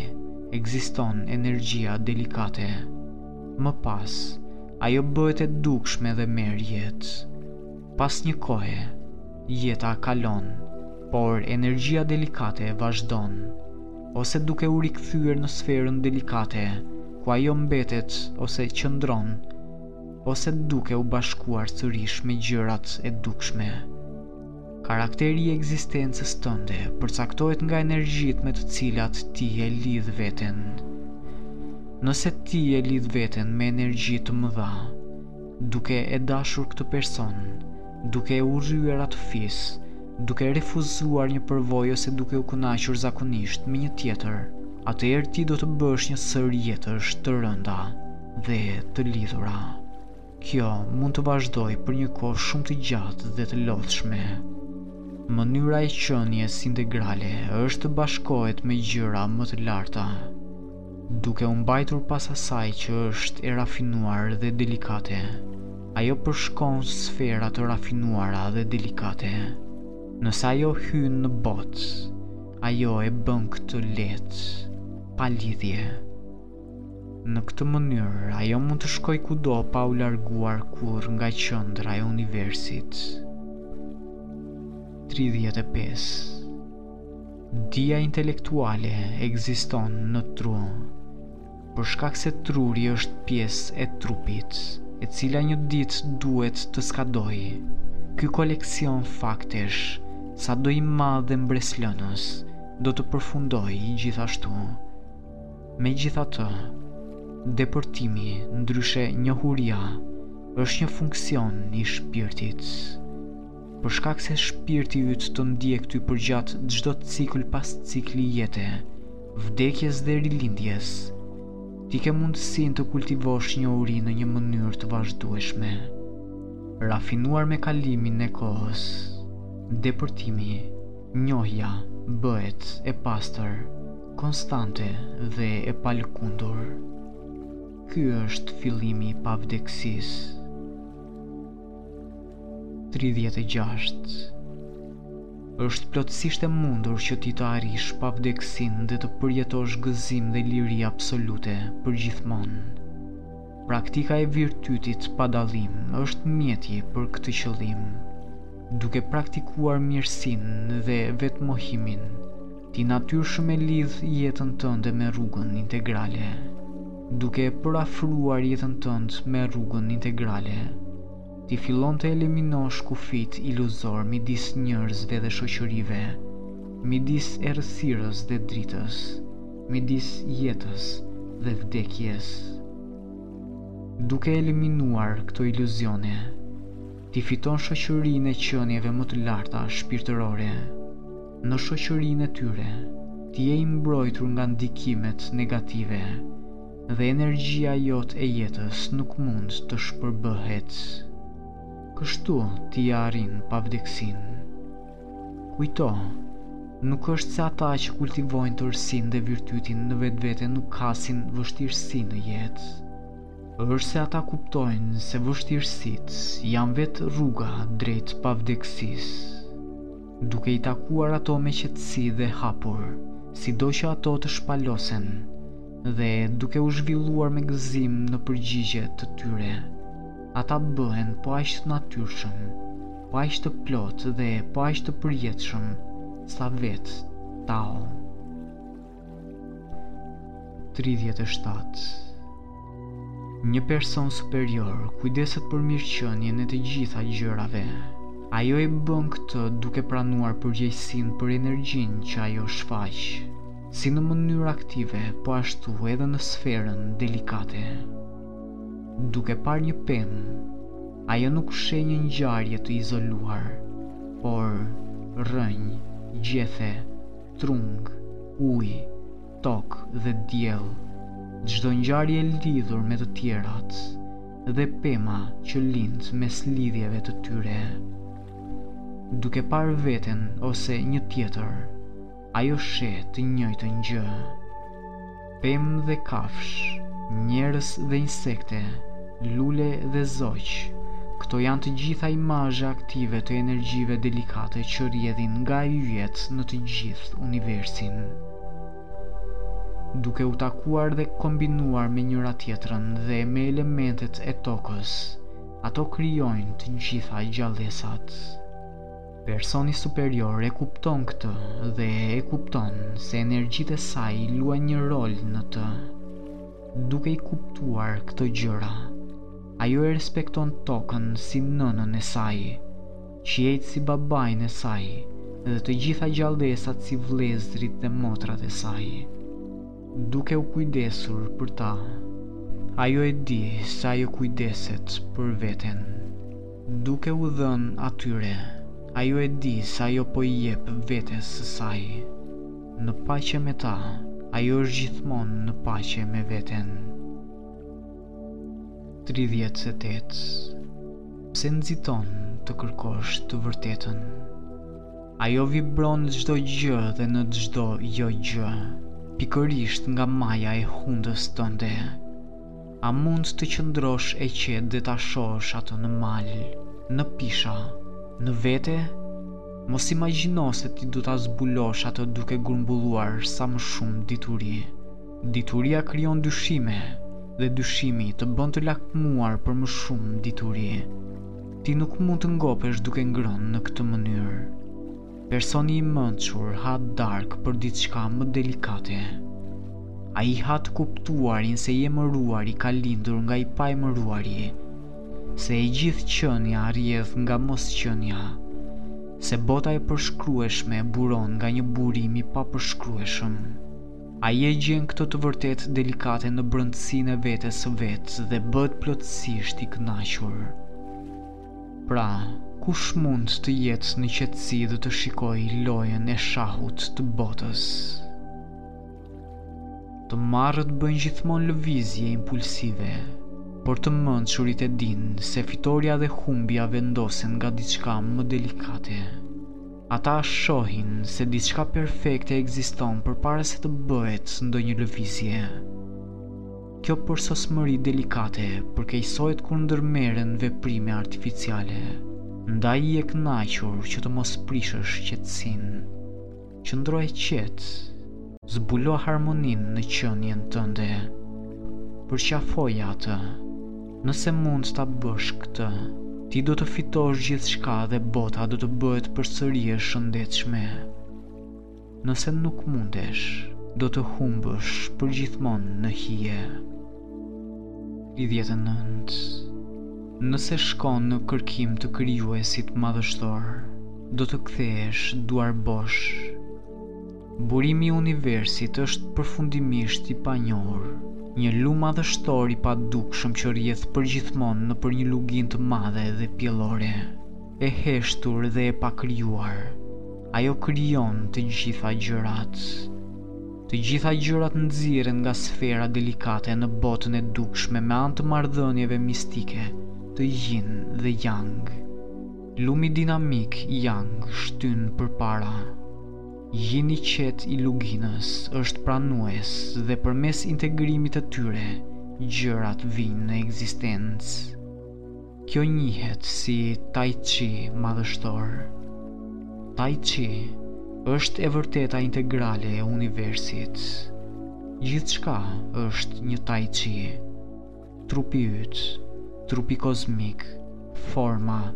Speaker 1: ekziston energjia delikate. Më pas, ajo bëhet e dukshme dhe merr jetë. Pas një kohe, jeta kalon, por energjia delikate vazhdon, ose duke u rikthyer në sferën delikate, ku ajo mbetet ose qëndron, ose duke u bashkuar sërish me gjërat e dukshme. Karakteri i ekzistencës tënde përcaktohet nga energjitë me të cilat ti e lidh veten. Nëse ti e lidh veten me energji të mëdha, Duke e dashur këtë person, duke e urryer atë fis, duke refuzuar një përvojë ose duke u kënaqur zakonisht me një tjetër, atëherë ti do të bësh një sërë jetësh të rënda dhe të lidhura. Kjo mund të vazhdojë për një kohë shumë të gjatë dhe të lodhshme. Mënyra e qenies integrale është të bashkohet me gjëra më të larta. Duke u mbajtur pas asaj që është e rafinuar dhe delikate, ajo përshkon sfera të rafinuara dhe delikate. Nëse ajo hyn në botë, ajo e bën këtë lehtë, pa lidhje. Në këtë mënyrë, ajo mund të shkojë kudo pa u larguar kurrë nga qendra e universit. 35. Dija intelektuale ekziston në tru, për shkak se truri është pjesë e trupit, e cila një ditë duhet të skadojë. Ky koleksion faktesh, sado i madh dhe mbresëlënës, do të përfundojë gjithashtu. Megjithatë, depërtimi, ndryshe njohuria, është një funksion i shpirtit. Për shkak se shpirti yt të ndjek ty përgjatë çdo cikël pas cikli jete, vdekjes dhe rilindjes, ti ke mundësinë të kultivosh njohuri në një mënyrë të vazhdueshme, rafinuar me kalimin e kohës, depërtimi, njohja, bëhet e pastër, konstante dhe e palëkundur. Ky është fillimi i pavdekësisë. 36. Është plotësisht e mundur që ti të arrish pavdekësinë dhe të përjetosh gëzim dhe liri absolute përgjithmonë. Praktika e virtytit pa dallim është mjeti për këtë qëllim. Duke praktikuar mirësinë dhe vetëmohimin, ti natyrshëm e lidh jetën tënde me rrugën integrale. Duke përafruar jetën tënde me rrugën integrale, ti fillon të eliminosh kufijtë iluzorë midis njerëzve dhe shoqërive, midis errësirës dhe dritës, midis jetës dhe vdekjes. Duke eliminuar këto iluzione, ti fiton shoqërinë e qenieve më të larta shpirtërore. Në shoqërinë e tyre, ti je i mbrojtur nga ndikimet negative. dhe energjia jotë e jetës nuk mund të shpërbëhet. Kështu ti ia arrin pavdekësinë. Kujto, nuk është se ata që kultivojnë tërësinë dhe virtytin në vetvete nuk hasin vështirësi në jetë. është se ata kuptojnë se vështirësitë janë vetë rruga drejt pavdekësisë. duke i takuar ato me qetësi dhe hapur, sido që ato të shpalosen, dhe duke u zhvilluar me gëzim në përgjigje të tyre, ata bëhen po aq të natyrshëm, po aq të plotë dhe po aq të përjetshëm sa vetë Tao. 37. Një person superior kujdeset për mirëqenien e të gjitha gjërave. Ajo e bën këtë duke pranuar përgjegjësinë për energjinë që ajo shfaq, si në mënyrë aktive, po ashtu edhe në sferën delikate. Duke parë një pemë, ajo nuk sheh një ngjarje të izoluar, por rrënjë, gjethe, trung, ujë, tokë dhe diell, çdo ngjarje e lidhur me të tjerat dhe pema që lind mes lidhjeve të tyre. Duke parë veten ose një tjetër, ajo sheh të njëjtën gjë. pemë dhe kafshë, njerëz dhe insekte, lule dhe zogj, këto janë të gjitha imazhe aktive të energjive delikate që rrjedhin nga yjet në të gjithë universin. Duke u takuar dhe kombinuar me njëra-tjetrën dhe me elementet e tokës, ato krijojnë të gjitha gjallesat. Personi superior e kupton këtë dhe e kupton se energjitë e saj luajnë një rol në të. Duke i kuptuar këto gjëra, ajo e respekton tokën si nënën e saj, qiejt si babain e saj dhe të gjitha gjallesat si vëllezërit dhe motrat e saj. Duke u kujdesur për ta, ajo e di se ajo kujdeset për veten. Duke u dhënë atyre, ajo e di se ajo po i jep vetes së saj. Në paqe me ta, ajo është gjithmonë në paqe me veten. 38. Pse nxiton të kërkosh të vërtetën? Ajo vibron në çdo gjë dhe në çdo jo gjë, pikërisht nga maja e hundës tënde. A mund të qëndrosh e qetë dhe ta shohësh atë në mal, në pisha, në vete? Mos imagjino se ti do ta zbulosh atë duke grumbulluar sa më shumë dituri. Dituria krijon dyshime dhe dyshimi të bën të lakmuar për më shumë dituri. Ti nuk mund të ngopesh duke ngrënë në këtë mënyrë. Personi i mençur ha darkë për diçka më delikate. Ai ha të kuptuarin se i emëruari ka lindur nga i paemëruari, se e gjithë qenia rrjedh nga mosqenia, se bota e përshkrueshme buron nga një burim i papërshkrueshëm. Ai e gjen këtë të vërtetë delikate në brendësinë e vetes së vet dhe bëhet plotësisht i kënaqur. Pra, kush mund të jetë në qetësi dhe të shikojë lojën e shahut të botës. Të marrët bëjnë gjithmonë lëvizje impulsive, por të mençurit e dinë se fitorja dhe humbja vendosen nga diçka më delikate. Ata shohin se diçka perfekte ekziston përpara se të bëhet ndonjë lëvizje. Kjo përsosmëri delikate përkeqësohet kur ndërmerren veprime artificiale. Ndaj ji e kënaqur që të mos prishësh qetësinë. Qëndro e qetë. Zbulo harmoninë në qenien tënde. Përqafoje atë. Nëse mund ta bësh këtë, ti do të fitosh gjithçka dhe bota do të bëhet përsëri e shëndetshme. Nëse nuk mundesh, do të humbësh përgjithmonë në hije. Tridhjetë e nëntë. Nëse shkon në kërkim të krijuesit madhështor, do të kthehesh duarbosh. Burimi i universit është përfundimisht i panjohur, një lumë madhështor i padukshëm që rrjedh përgjithmonë nëpër një luginë të madhe dhe pjellore, e heshtur dhe e pakrijuar. Ajo krijon të gjitha gjërat. Të gjitha gjërat nxirren nga sfera delikate në botën e dukshme me anë të marrëdhënieve mistike të Yin dhe Yang. Lumi dinamik Yang shtyn përpara. Yini i qetë i luginës është pranues dhe përmes integrimit të tyre gjërat vijnë në ekzistencë. Kjo njihet si Tai Chi madhështor. Tai Chi është e vërteta integrale e universit. Gjithçka është një Tai Chi. trupi yt, trupi kozmik, forma,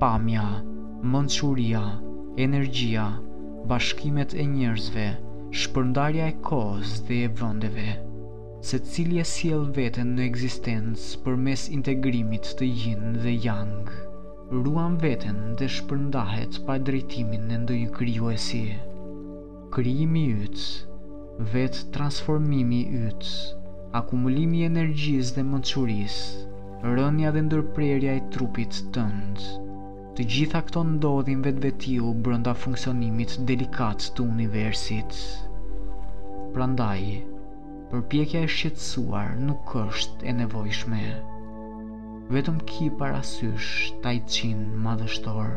Speaker 1: pamja, mençuria, energjia, bashkimet e njerëzve, shpërndarja e kohës dhe e vendeve. Secili e sjell veten në ekzistencë përmes integrimit të Yin dhe Yang. Ruan veten dhe shpërndahet pa drejtimin e ndonjë krijuesi. Krijimi yt, vetëtransformimi yt, akumulimi i energjisë dhe mençurisë, rënia dhe ndërprerja e trupit tënd, të gjitha këto ndodhin vetvetiu brenda funksionimit delikat të universit. Prandaj, përpjekja e shqetësuar nuk është e nevojshme. Vetëm ki parasysh tajçin madhështor.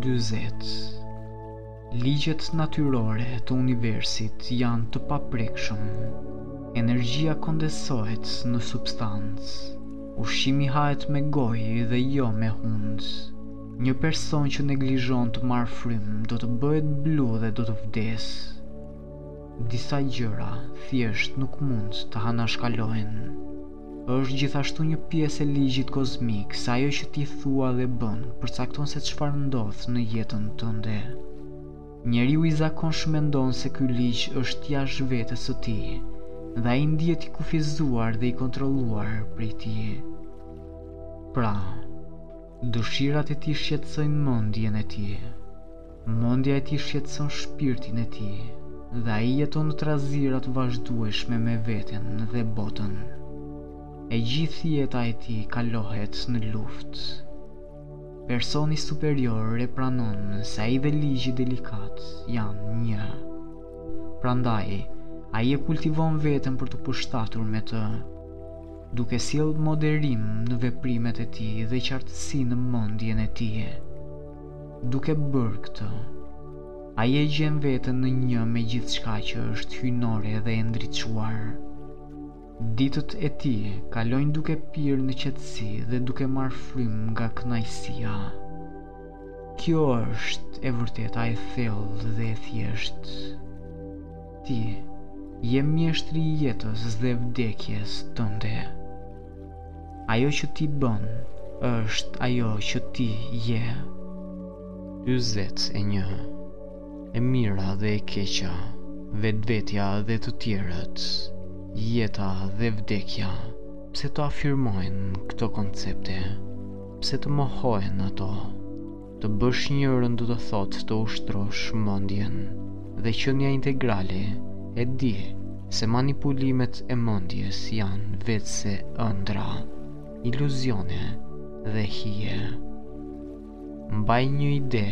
Speaker 1: 40. Ligjet natyrore të universit janë të paprekshëm. Energjia kondensohet në substancë. Ushqimi hahet me gojë dhe jo me hundë. Një person që neglizhon të marrë frymë do të bëhet blu dhe do të vdesë. Disa gjëra thjesht nuk mund të anashkalohen. Është gjithashtu një pjesë e ligjit kozmik se ajo që ti thua dhe bën përcakton se çfarë ndodh në jetën tënde. Njeriu i zakonshëm mendon se ky ligj është jashtë vetes së tij dhe ai ndihet i kufizuar dhe i kontrolluar prej tij. Pra, dëshirat e tij shqetësojnë mendjen e tij. Mendja e tij shqetëson shpirtin e tij dhe ai jeton në trazira të vazhdueshme me veten dhe botën. E gjithë jeta e tij kalohet në luftë. Personi superior e pranon se ai dhe ligji delikat janë një. Prandaj, ai e kultivon veten për t'u përshtatur me të, duke sjellë moderim në veprimet e tij dhe qartësi në mendjen e tij. Duke bërë këtë, ai e gjen veten në një me gjithçka që është hyjnore dhe e ndriçuar. Ditët e tij kalojnë duke pirë në qetësi dhe duke marrë frymë nga kënaqësia. Kjo është e vërteta e thellë dhe e thjeshtë. Ti je mjeshtri i jetës dhe vdekjes tënde. Ajo që ti bën është ajo që ti je. 41. E mira dhe e keqja, vetvetja dhe të tjerët, jeta dhe vdekja. Pse të afirmojnë këto koncepte? Pse të mohojnë ato? Të bësh njërën do të thotë të ushtrosh mendjen dhe qenia integrale e di se manipulimet e mendjes janë veçse ëndrra, iluzione dhe hije. Mbaj një ide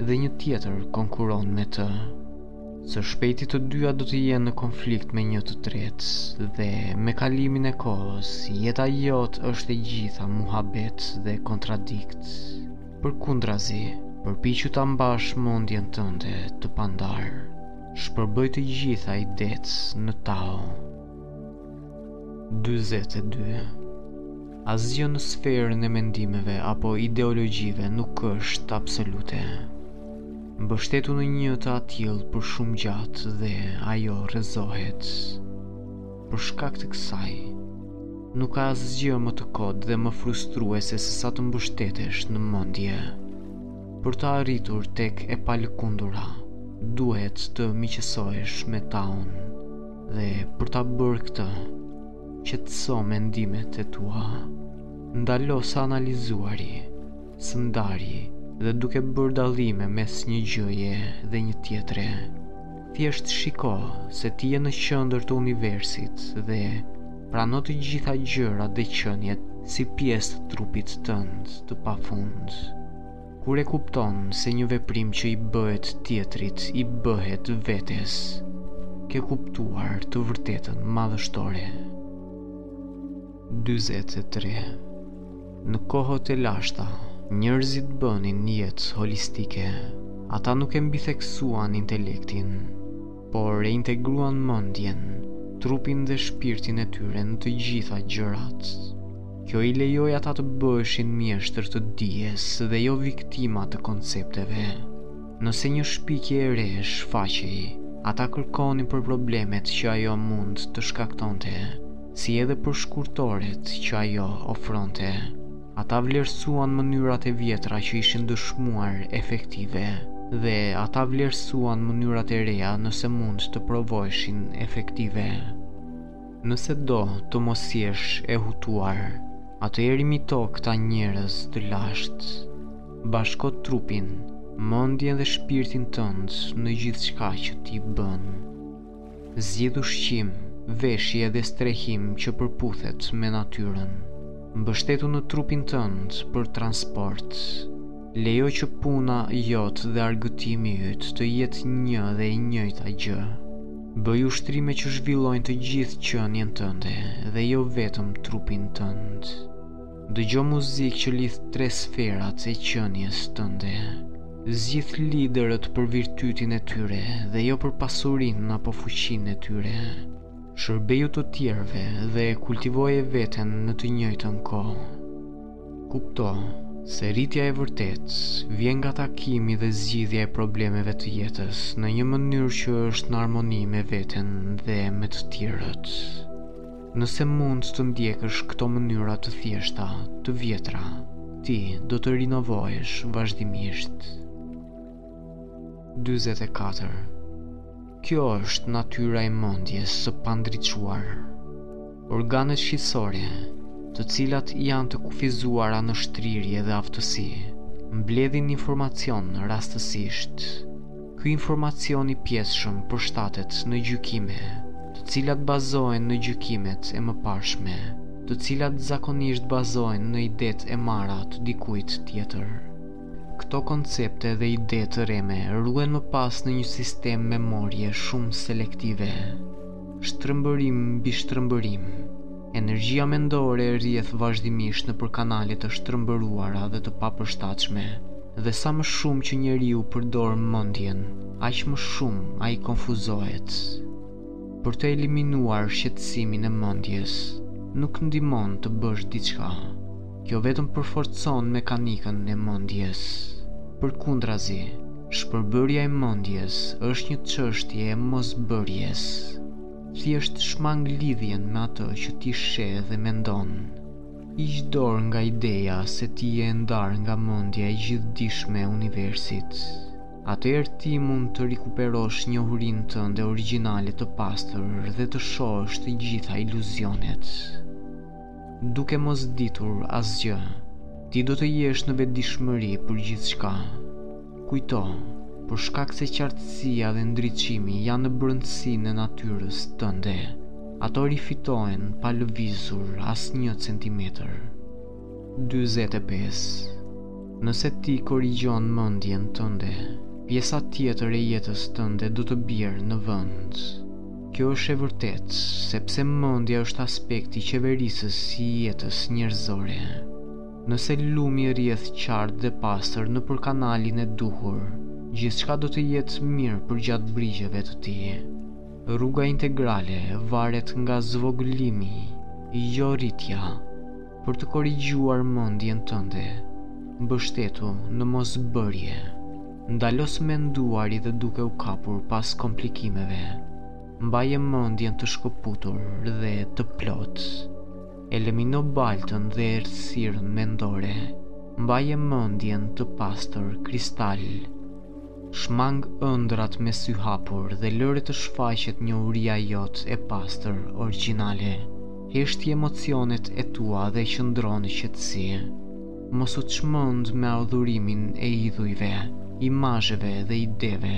Speaker 1: dhe një tjetër konkurron me të. Së shpejti të dyja do të jenë në konflikt me një të tretë dhe me kalimin e kohës, jeta jote është e gjitha muhabet dhe kontradiktë. Përkundrazi, përpiqu ta mbash mendjen tënde të pandarë. Shpërbëj të gjitha idetë në tao. 42. Asgjë në sferën e mendimeve apo ideologjive nuk është absolute. Mbështetu në një të atillë për shumë gjatë dhe ajo rrëzohet. Për shkak të kësaj, nuk ka asgjë më të kotë dhe më frustruese sesa të mbështetesh në mendje. Për të arritur tek e palëkundura, duhet të miqësohesh me taon. Dhe për ta bërë këtë, qetëso mendimet e tua. Ndalo së analizuari, së ndari dhe duke bërë dallime mes një gjëje dhe një tjetre. Thjesht shiko se ti je në qendër të universit dhe prano të gjitha gjërat dhe qeniet si pjesë të trupit tënd të pafund. Kur e kupton se një veprim që i bëhet tjetrit i bëhet vetes, ke kuptuar të vërtetën madhështore. 43. Në kohët e lashta, njerëzit bënin jetë holistike. Ata nuk e mbitheksuan intelektin, por e integruan mendjen, trupin dhe shpirtin e tyre në të gjitha gjërat. Kjo i lejoi ata të bëheshin mjeshtër të dijes dhe jo viktima të koncepteve. Nëse një shpikje e re shfaqej, ata kërkonin për problemet që ajo mund të shkaktonte, si edhe për shkurtoret që ajo ofronte. Ata vlerësuan mënyrat e vjetra që ishin dëshmuar efektive dhe ata vlerësuan mënyrat e reja nëse mund të provoheshin efektive. Nëse do të mos jesh e hutuar, atëherë imito këta njerëz të lashtë. Bashko trupin, mendjen dhe shpirtin tënd në gjithçka që ti bën. Zgjidh ushqim, veshje dhe strehim që përputhet me natyrën. Mbështetu në trupin tënd për transport. Lejo që puna jote dhe argëtimi yt të jetë një dhe e njëjta gjë. Bëj ushtrime që zhvillojnë të gjithë qenien tënde dhe jo vetëm trupin tënd. Dëgjo muzikë që lidh tre sferat e qenies tënde. Zgjidh liderët për virtytin e tyre dhe jo për pasurinë apo fuqinë e tyre. Shërbeju të tjerëve dhe kultivoje veten në të njëjtën kohë. Kupto se rritja e vërtetë vjen nga takimi dhe zgjidhja e problemeve të jetës në një mënyrë që është në harmoni me veten dhe me të tjerët. Nëse mund të ndjekësh këto mënyra të thjeshta, të vjetra, ti do të rinovohesh vazhdimisht. 44. Kjo është natyra e mendjes së pandriçuar. Organet shqisore, të cilat janë të kufizuara në shtrirje dhe aftësi, mbledhin informacion rastësisht. Ky informacion i pjesshëm përshtatet në gjykime, të cilat bazohen në gjykimet e mëparshme, të cilat zakonisht bazohen në idetë e marra të dikujt tjetër. Këto koncepte dhe ide të rreme ruhen më pas në një sistem memorie shumë selektive. Shtrembërim mbi shtrembërim. Energjia mendore rrjedh vazhdimisht nëpër kanale të shtrembëruara dhe të papërshtatshme, dhe sa më shumë që njeriu përdor mendjen, aq më shumë ai konfuzohet. Për të eliminuar shqetësimin e mendjes, nuk ndihmon të bësh diçka. Kjo vetëm përforcon mekanikën e mendjes. Përkundrazi, shpërbërja e mendjes është një çështje e mosbërjes. Thjesht shmang lidhjen me atë që ti sheh dhe mendon. Hiq dorë nga ideja se ti je e ndarë nga mendja e gjithëdijshme e universit. Atëherë ti mund të rikuperosh njohurinë tënde origjinale të pastër dhe të shohësh të gjitha iluzionet. Duke mos ditur asgjë, ti do të jesh në vetëdijshmëri për gjithçka. Kujto, për shkak se qartësia dhe ndriçimi janë në brendësinë e natyrës tënde, ato rifitohen pa lëvizur as një centimetër. 25. Nëse ti korrigjon mendjen tënde, pjesa tjetër e jetës tënde do të bjerë në vend. Kjo është e vërtetë, sepse mendja është aspekti qeverisës i jetës njerëzore. Nëse lumi rrjedh qartë dhe pastër nëpër kanalin e duhur, gjithçka do të jetë mirë përgjatë brigjeve të tij. Rruga integrale varet nga zvogëlimi, jo rritja. Për të korrigjuar mendjen tënde, mbështetu në mosbërje. Ndalo së menduari dhe duke u kapur pas komplikimeve. Mbaje mendjen të shkëputur dhe të plotë. Elimino baltën dhe errësirën mendore. Mbaje mendjen të pastër kristal. Shmang ëndrrat me sy hapur dhe lëre të shfaqet njohuria jote e pastër, origjinale. Heshti emocionet e tua dhe qëndro në qetësi. Mos u çmend me adhurimin e idhujve, imazheve dhe ideve.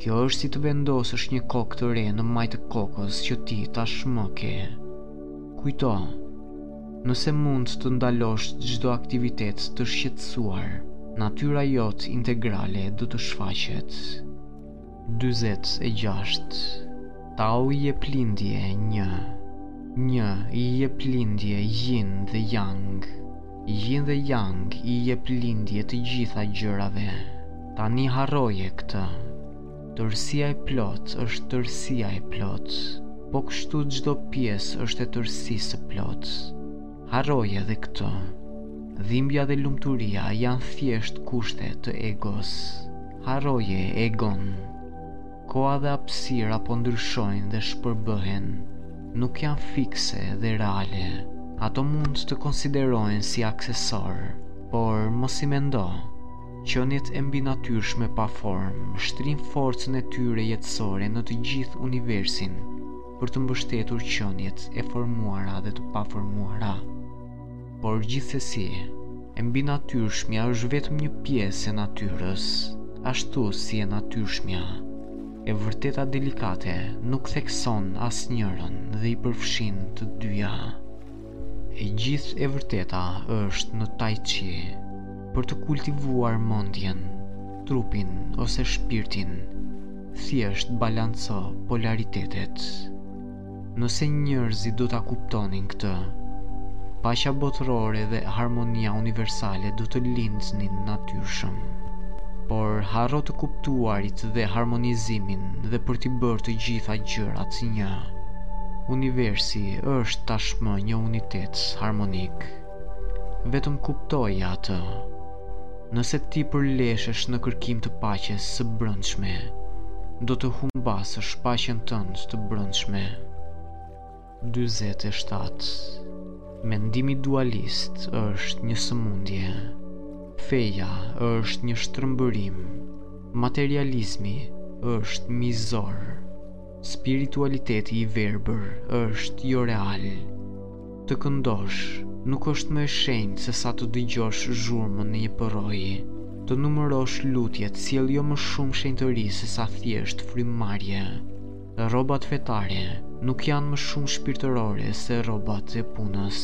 Speaker 1: Kjo është si të vendosësh një kokë të re në majë të kokës që ti tashmë ke. Kujto, Nëse mund të ndalosh çdo aktivitet të shqetësuar, natyra jote integrale do të shfaqet. 46. Tao i jep lindje një. Një i jep lindje yin dhe yang. Yin dhe yang i jep lindje të gjitha gjërave. Tani harroje këtë. Tërësia e plotë është tërësia e plotë. Po kështu çdo pjesë është e tërësisë së plotë. Harroje dhe këtë. Dhimbja dhe lumturia janë thjesht kushte të egos. Harroje egon. Koha dhe hapësira po ndryshojnë dhe shpërbëhen. Nuk janë fikse dhe reale. Ato mund të konsiderohen si aksesorë, por mos i mendo. Qeniet e mbinatyrshme pa formë shtrijnë forcën e tyre jetësore në të gjithë universin për të mbështetur qeniet e formuara dhe të paformuara. Por gjithsesi, e mbinatyrshmja është vetëm një pjesë e natyrës, ashtu si e natyrshmja. E vërteta delikate nuk thekson asnjërën dhe i përfshin të dyja. E gjithë e vërteta është në tai chi. Për të kultivuar mendjen, trupin ose shpirtin, thjesht balanco polaritetet. Nëse njerëzit do ta kuptonin këtë, paqja botërore dhe harmonia universale do të lindnin natyrshëm. Por harro të kuptuarit dhe harmonizimin dhe për t'i bërë të gjitha gjërat një. Universi është tashmë një unitet harmonik. Vetëm kuptoje atë. Nëse ti përleshesh në kërkim të paqes së brendshme, do të humbasësh paqen tënde të brendshme. 47. Mendimi dualist është një sëmundje. Feja është një shtrembërim. Materializmi është mizor. Spiritualiteti i verbër është jo real. Të këndosh nuk është më e shenjtë se sa të dëgjosh zhurmën në një përrua. Të numërosh lutjet të sjell jo më shumë shenjtëri se sa thjesht frymëmarrje. Rrobat fetare nuk janë më shumë shpirtërore se rrobat e punës.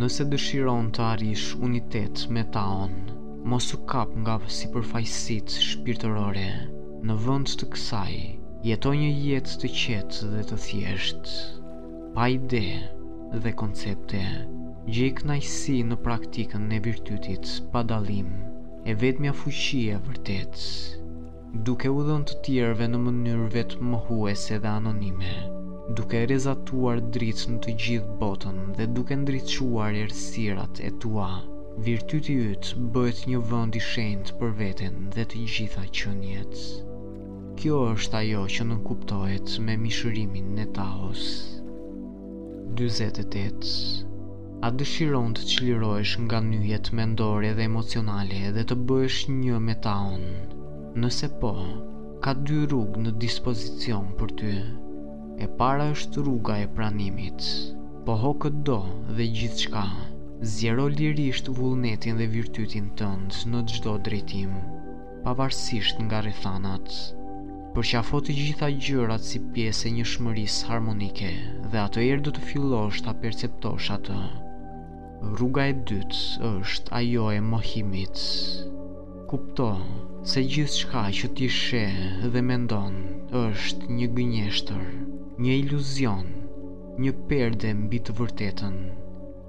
Speaker 1: Nëse dëshiron të arrish unitet me Taon, mos u kap nga sipërfaqësitë shpirtërore. Në vend të kësaj, jeto një jetë të qetë dhe të thjeshtë, pa ide dhe koncepte. Gjej kënaqësi në praktikën e virtytit pa dallim, e vetmja fuqi e vërtetë. duke u dhënë të tjerëve në mënyrë vetëmohuese dhe anonime, duke rrezatuar dritë në të gjithë botën dhe duke ndriçuar errësirat e tua, virtyti yt bëhet një vend i shenjtë për veten dhe të gjitha qeniet. Kjo është ajo që nënkuptohet me mishërimin e Taos. 48. A dëshiron të çlirohesh nga nyjet mendore dhe emocionale dhe të bëhesh një me Taon? Nëse po, ka dy rrugë në dispozicion për ty. E para është rruga e pranimit. Poho këdo dhe gjithçka. Zgjero lirisht vullnetin dhe virtytin tënd në çdo drejtim. pavarësisht nga rrethanat. Përqafo të gjitha gjërat si pjesë e njëshmërisë harmonike dhe atëherë do të fillosh ta perceptosh atë. Rruga e dytë është ajo e mohimit. Kupto se gjithçka që ti sheh dhe mendon është një gënjeshtër, një iluzion, një perde mbi të vërtetën.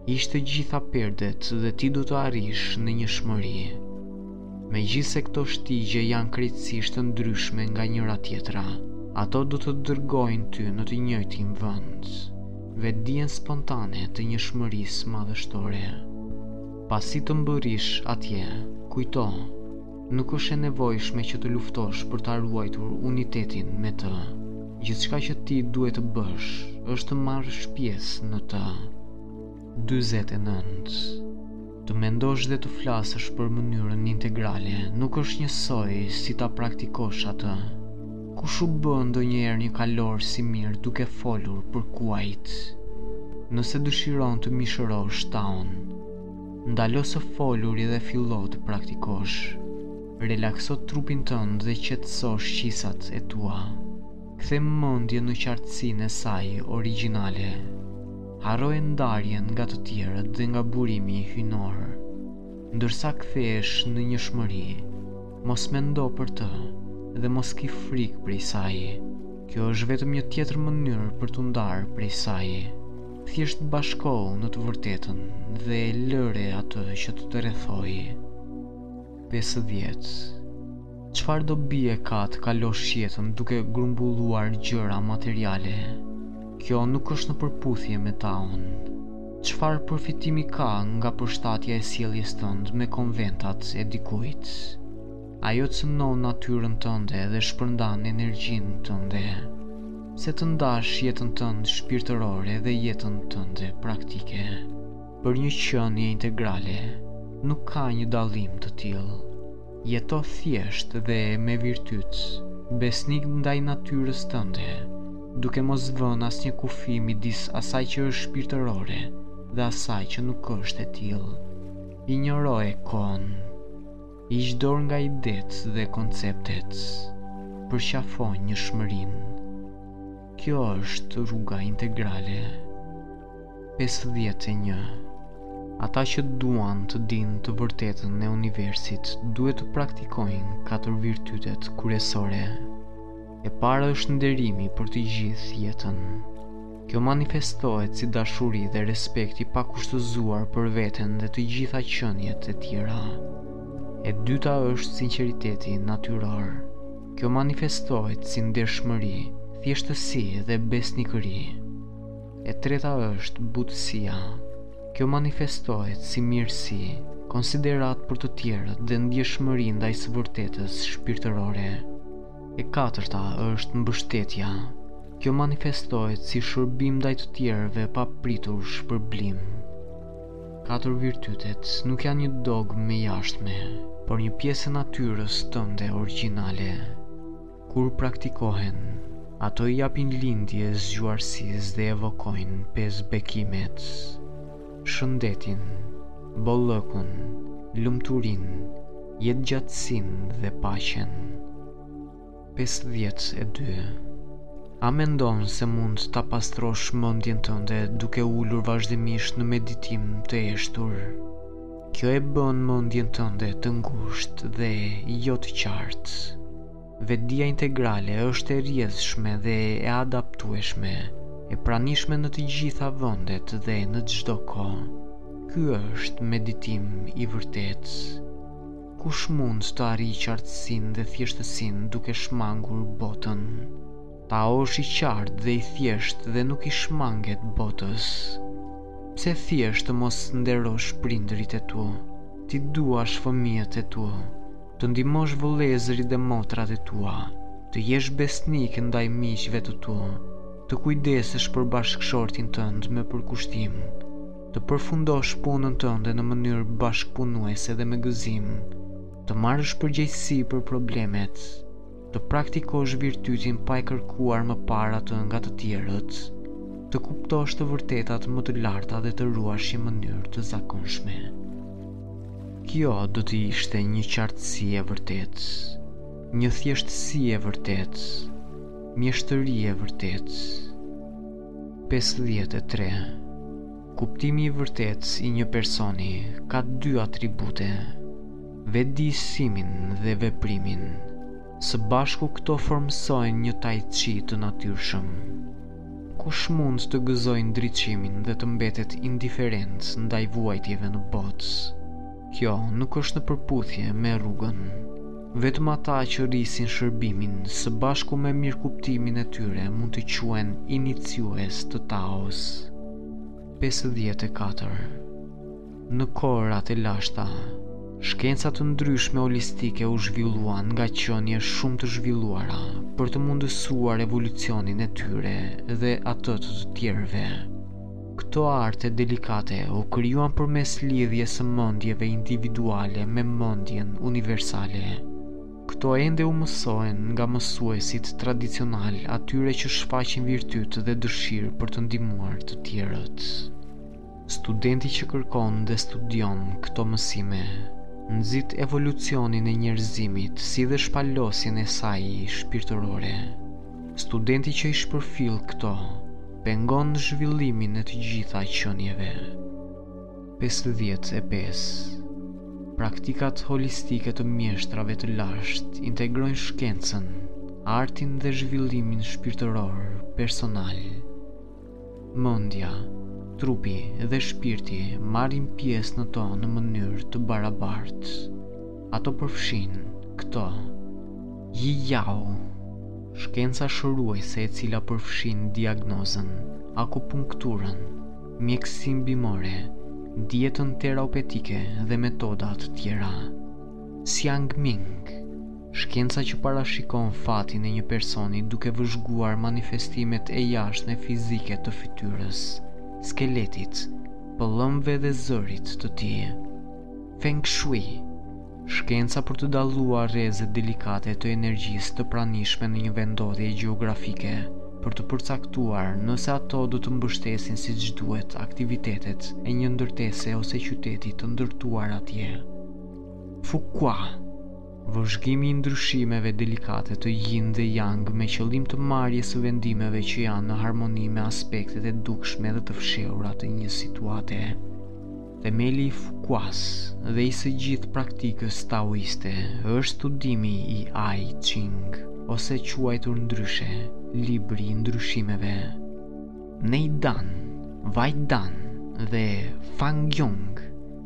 Speaker 1: Hiq të gjitha perdet dhe ti do të arrish në njëshmëri. Megjithëse këto shtigje janë krejtësisht të ndryshme nga njëra tjetra, ato do të të dërgojnë ty në të njëjtin vend, vetëdijen spontane të njëshmërisë madhështore. Pasi të mbërrish atje, kujto, Nuk është e nevojshme që të luftosh për ta ruajtur unitetin me të. Gjithçka që ti duhet të bësh është të marrësh pjesë në të. 49. Të mendosh dhe të flasësh për mënyrën integrale nuk është njësoj si ta praktikosh atë. Kush u bë ndonjëherë një kalorës i mirë duke folur për kuajt? Nëse dëshiron të mishërosh Taon, Ndalo së foluri dhe fillo të praktikosh. Relakso trupin tënd dhe qetëso shqisat e tua. Kthe mendjen në qartësinë e saj origjinale. Harroje ndarjen nga të tjerët dhe nga burimi hyjnor. Ndërsa kthehesh në njëshmëri, mos mendo për të dhe mos ki frikë prej saj. Kjo është vetëm një tjetër mënyrë për t'u ndarë prej saj. Thjesht bashkohu në të vërtetën dhe lëre atë që të të rrethojë. 50. Çfarë dobie ka të kalosh jetën duke grumbulluar gjëra materiale? Kjo nuk është në përputhje me Taon. Çfarë përfitimi ka nga përshtatja e sjelljes tënde me konventat e dikujt? Ajo cenon natyrën tënde dhe shpërndan energjinë tënde. Pse të ndash jetën tënde shpirtërore dhe jetën tënde praktike? Për një qenie integrale, nuk ka një dallim të tillë. Jeto thjesht dhe me virtyt, besnik ndaj natyrës tënde, duke mos vënë asnjë kufi midis asaj që është shpirtërore dhe asaj që nuk është e tillë. Injoroje kohën. Hiq dorë nga idetë dhe konceptet. Përqafo njëshmërinë. Kjo është rruga integrale. 51. Ata që duan të dinë të vërtetën e universit duhet të praktikojnë katër virtytet kryesore. E para është nderimi për të gjithë jetën. Kjo manifestohet si dashuri dhe respekt i pakushtëzuar për veten dhe të gjitha qeniet e tjera. E dyta është sinqeriteti natyror. Kjo manifestohet si ndershmëri, thjeshtësi dhe besnikëri. E treta është butësia. Kjo manifestohet si mirësi, konsideratë për të tjerët dhe ndjeshmëri ndaj së vërtetës shpirtërore. E katërta është mbështetja. Kjo manifestohet si shërbim ndaj të tjerëve pa pritur shpërblim. Katër virtytet nuk janë një dogmë e jashtme, por një pjesë e natyrës tënde origjinale. Kur praktikohen, ato i japin lindje zgjuarësisë dhe evokojnë pesë bekimet. shëndetin, bollëkun, lumturinë, jetëgjatësinë dhe paqen. 52. A mendon se mund ta pastrosh mendjen tënde duke ulur vazhdimisht në meditim të heshtur? Kjo e bën mendjen tënde të ngushtë dhe jo të qartë. Vetëdija integrale është e rrjedhshme dhe e adaptueshme, e pranishme në të gjitha vendet dhe në çdo kohë. Ky është meditim i vërtetë. Kush mund të arrijë qartësinë dhe thjeshtësinë duke shmangur botën? Tao është i qartë dhe i thjeshtë dhe nuk i shmanget botës. Pse thjesht të mos nderosh prindërit e tu, t'i duash fëmijët e tu, të ndihmosh vëllezërit dhe motrat e tua, të jesh besnik ndaj miqve të tu, të kujdesesh për bashkëshortin tënd me përkushtim, të përfundosh punën tënde në mënyrë bashkëpunuese dhe me gëzim, të marrësh përgjegjësi për problemet, Të praktikosh virtytin pa e kërkuar më parë atë nga të tjerët. Të kuptosh të vërtetat më të larta dhe të ruash një mënyrë të zakonshme. Kjo do të ishte një qartësi e vërtetë, një thjeshtësi e vërtetë, mjeshtëri e vërtetë. 53 Kuptimi i vërtetë i një personi ka dy atribute, vetëdijësimin dhe veprimin. Së bashku këto formësojnë një tai chi të natyrshëm. Kush mund të gëzojë ndriçimin dhe të mbetet indiferent ndaj vuajtjeve në botë? Kjo nuk është në përputhje me rrugën. Vetëm ata që rrisin shërbimin së bashku me mirëkuptimin e tyre mund të quhen iniciues të Taos. 54. Në kohërat e lashta, shkenca të ndryshme holistike u zhvilluan nga qenie shumë të zhvilluara për të mundësuar evolucionin e tyre dhe atë të të tjerëve. Këto arte delikate u krijuan përmes lidhjes së mendjeve individuale me mendjen universale. Këto ende u mësohen nga mësuesit tradicionalë atyre që shfaqin virtyt dhe dëshirë për të ndihmuar të tjerët. Studenti që kërkon dhe studion këto mësime nxit evolucionin e njerëzimit si dhe shpalosjen e saj shpirtërore. Studenti që i shpërfill këto pengon zhvillimin e të gjitha qenieve. 55. Praktikat holistike të mjeshtrave të lashtë integrojnë shkencën, artin dhe zhvillimin shpirtëror personal. Mendja, trupi dhe shpirti marrin pjesë në to në mënyrë të barabartë. Ato përfshijnë këto: Yi Yao, shkenca shëruese e cila përfshin diagnozën, akupunkturën, mjekësinë bimore, dietën terapeutike dhe metoda të tjera. Xiang Ming, Shkenca që parashikon fatin e një personi duke vëzhguar manifestimet e jashtme fizike të fytyrës, skeletit, pëllëmbëve dhe zërit të tij. Feng Shui, shkenca për të dalluar rrezet delikate të energjisë të pranishme në një vendodhje gjeografike, për të përcaktuar nëse ato do të mbështesin siç duhet aktivitetet e një ndërtese ose qyteti të ndërtuar atje. Fu Kua Vëzhgimi i ndryshimeve delikate të Yin dhe Yang me qëllim të marrjes së vendimeve që janë në harmoni me aspektet e dukshme dhe të fshehura të një situate. Themeli i Fu Kuas dhe i së gjithë praktikës taoiste është studimi i I Ching, ose quajtur ndryshe, libri i ndryshimeve. Nei Dan, Wai Dan dhe Fang Jung,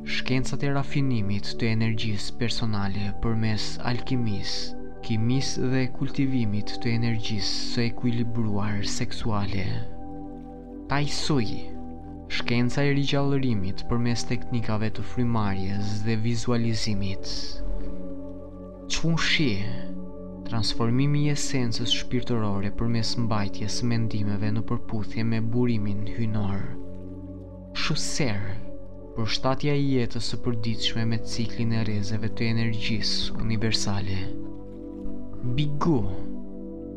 Speaker 1: shkencat e rafinimit të energjisë personale përmes alkimisë, kimisë dhe kultivimit të energjisë së ekuilibruar seksuale. Tai Syi, shkenca e rigjallërimit përmes teknikave të frymëmarrjes dhe vizualizimit. Chun Shi, transformimi i esencës shpirtërore përmes mbajtjes së mendimeve në përputhje me burimin hyjnor. Shu Ser, përshtatja e jetës së përditshme me ciklin e rrezeve të energjisë universale. Bigu,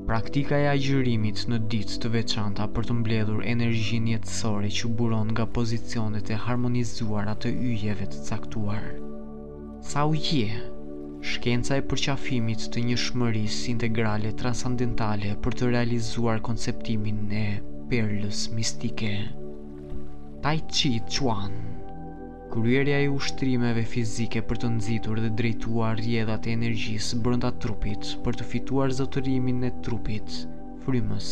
Speaker 1: praktika e agjërimit në ditë të veçanta për të mbledhur energjinë jetësore që buron nga pozicionet e harmonizuara të yjeve të caktuar. Sau Yi, shkenca e përqafimit të njëshmërisë integrale transcendentale për të realizuar konceptimin e perlës mistike. Tai Chi Chuan Kryerja e ushtrimeve fizike për të nxitur dhe drejtuar rrjedhat e energjisë brënda trupit për të fituar zotërimin e trupit, frymës,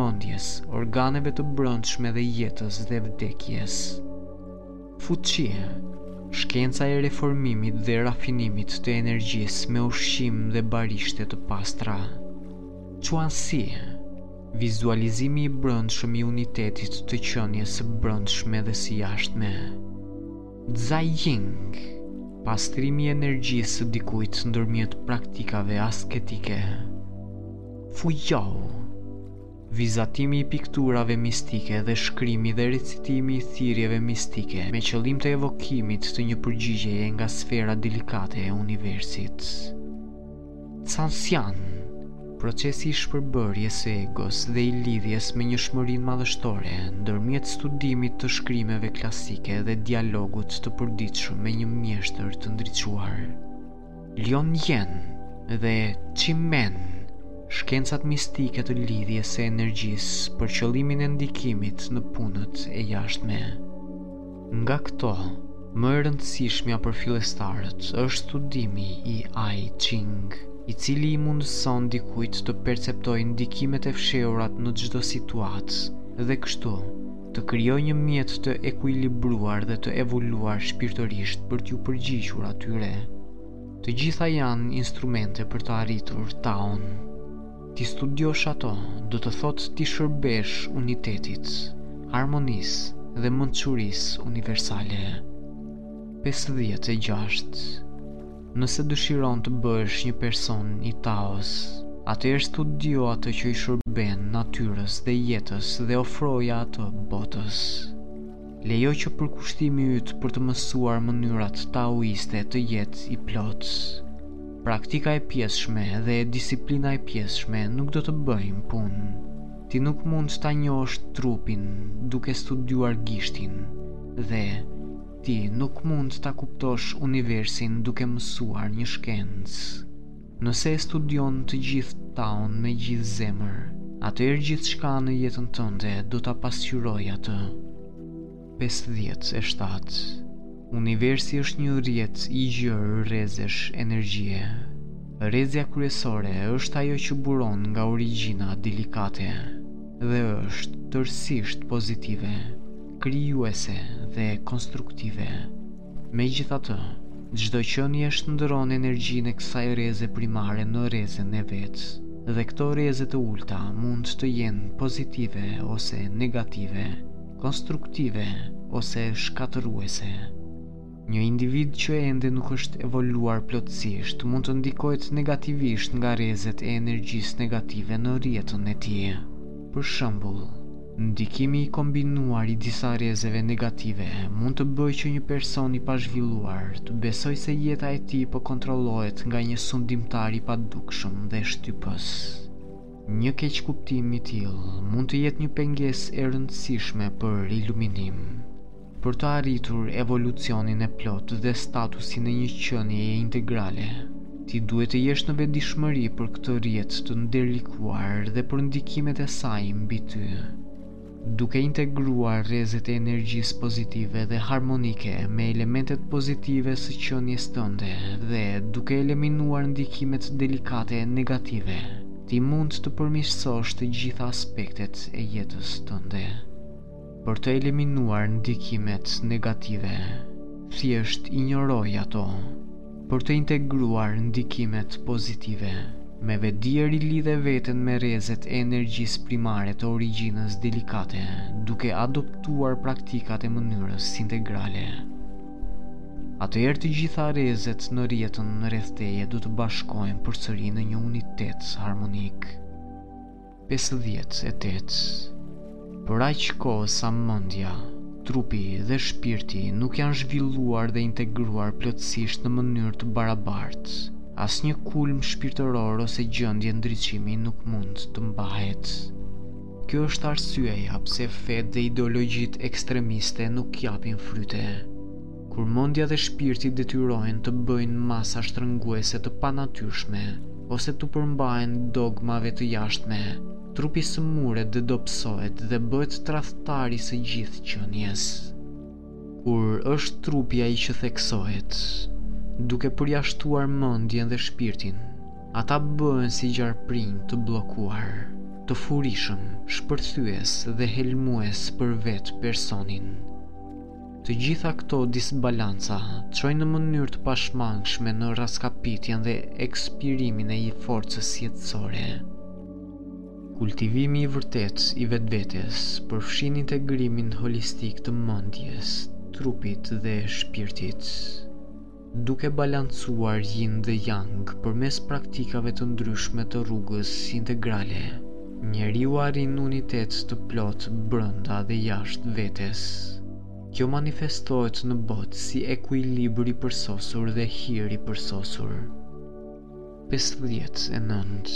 Speaker 1: mëndjes, organeve të brëndshme dhe jetës dhe vdekjes. Fu Chi, Shkenca e reformimit dhe rafinimit të energjisë me ushqim dhe barishte të pastra. Chuan Se, Vizualizimi i brendshëm i unitetit të qenies së brendshme dhe së jashtme. Zai Jing, Pastrimi i energjisë së dikujt ndërmjet praktikave asketike. Fu Jau, Vizatimi i pikturave mistike dhe shkrimi dhe recitimi i thirrjeve mistike me qëllim të evokimit të një përgjigjeje nga sfera delikate e universit. Tsan Syan, procesi i shpërbërjes së egos dhe i lidhjes me njëshmërinë madhështore ndërmjet studimit të shkrimeve klasike dhe dialogut të përditshëm me një mjeshtër të ndriçuar. Lion Yen dhe Chi Men, shkencat mistike të lidhjes së energjisë për qëllimin e ndikimit në punët e jashtme. Nga këto, më e rëndësishmja për fillestarët është studimi i I Ching, i cili i mundëson dikujt të perceptojë ndikimet e fshehurat në çdo situatë dhe kështu të krijojë një mjet të ekuilibruar dhe të evoluar shpirtërisht për t'iu përgjigjur atyre. Të gjitha janë instrumente për të arritur taun. T'i studiosh ato, do të thotë t'i shërbesh unitetit, harmonisë dhe mençurisë universale. 56. Nëse dëshiron të bëhesh një person i Taos, atëherë studio atë që i shërben natyrës dhe jetës dhe ofroja atë botës. Lejo që përkushtimi yt për të mësuar mënyrat taoiste të jetë i plotë. Praktika e pjesshme dhe disiplina e pjesshme nuk do të bëjnë punë. Ti nuk mund ta njohësh trupin duke studiuar gishtin dhe Ti nuk mund ta kuptosh universin duke mësuar një shkencë. Nëse e studion të gjithë taun me gjithë zemër, atëherë gjithçka në jetën tënde do ta pasqyrojë atë. 57. Universi është një rrjet i gjërë rrezesh energjie. Rrezja kryesore është ajo që buron nga origjina delikate dhe është tërësisht pozitive. krijuese dhe konstruktive. Megjithatë, çdo qenie e shndërron energjinë e kësaj rreze primare në rrezen e vet, dhe këto rreze të ulëta mund të jenë pozitive ose negative, konstruktive ose shkatërruese. Një individ që ende nuk është evoluar plotësisht mund të ndikohet negativisht nga rrezet e energjisë negative në rrjetën e tij. Për shembull, ndikimi i kombinuar i disa rrezeve negative mund të bëjë që një person i pazhvilluar të besojë se jeta e tij po kontrollohet nga një sundimtar i padukshëm dhe shtypës. Një keqkuptim i tillë mund të jetë një pengesë e rëndësishme për iluminim. për të arritur evolucionin e plotë dhe statusin e një qenieje integrale, ti duhet të jesh në vetëdijshmëri për këtë rrjet të ndërlikuar dhe për ndikimet e saj mbi ty. Duke integruar rrezet e energjisë pozitive dhe harmonike me elementet pozitive së qenies tënde dhe duke eliminuar ndikimet delikate negative, ti mund të përmirësosh të gjitha aspektet e jetës tënde. Për të eliminuar ndikimet negative, thjesht injoroj ato. Për të integruar ndikimet pozitive, me vetëdije rilidhe veten me rrezet e energjisë primare të origjinës delikate, duke adoptuar praktikat e mënyrës integrale. Atëherë të gjitha rrezet në rrjetën rreth teje do të bashkohen përsëri në një unitet harmonik. 58. Për aq kohë sa mendja, trupi dhe shpirti nuk janë zhvilluar dhe integruar plotësisht në mënyrë të barabartë, asnjë kulm shpirtëror ose gjendje ndriçimi nuk mund të mbahet. Kjo është arsyeja pse fetë dhe ideologjitë ekstremiste nuk japin fryte. Kur mendja dhe shpirti detyrohen të bëjnë masa shtrënguese të panatyrshme ose t'u përmbahen dogmave të jashtme, trupi sëmuret dhe dobësohet dhe bëhet tradhtari i së gjithë qenies. Kur është trupi ai që theksohet, duke përjashtuar mendjen dhe shpirtin, ata bëhen si gjarprinj të bllokuar, të furishëm, shpërthyes dhe helmues për vetë personin. Të gjitha këto disbalanca çojnë në mënyrë të pashmangshme në rraskapitjen dhe ekspirimin e forcës jetësore. Kultivimi i vërtetë i vetvetes përfshin integrimin holistik të mendjes, trupit dhe shpirtit. duke balancuar Yin dhe Yang përmes praktikave të ndryshme të rrugës integrale, njeriu arrin unitet të plotë brenda dhe jashtë vetes. Kjo manifestohet në botë si ekuilibër i përsosur dhe hir i përsosur. 59.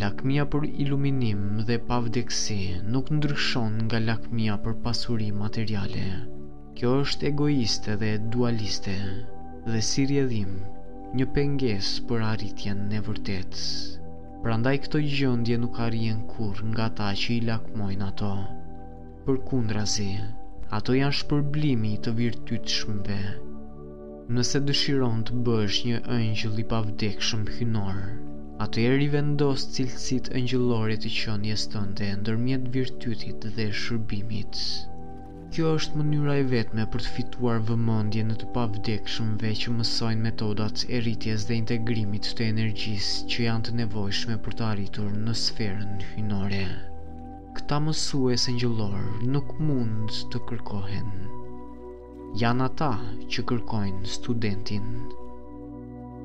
Speaker 1: Lakmia për iluminim dhe pavdekësi nuk ndryshon nga lakmia për pasuri materiale. Kjo është egoiste dhe dualiste dhe si rrjedhim një pengesë për arritjen e vërtetë. Prandaj këto gjendje nuk arrihen kurrë nga ata që i lakmojnë ato. Përkundrazi, ato janë shpërblimi i të virtytshmëve. Nëse dëshiron të bëhesh një engjëll i pavdekshëm hyjnor, atëherë rivendos cilësitë engjëllore të qenies tënde ndërmjet virtytit dhe shërbimit. Kjo është mënyra e vetme për të fituar vëmendjen e të pavdekshëmve që mësojnë metodat e rritjes dhe integrimit të energjisë që janë të nevojshme për të arritur në sferën hyjnore. Këta mësues engjëllorë nuk mund të kërkohen. Janë ata që kërkojnë studentin.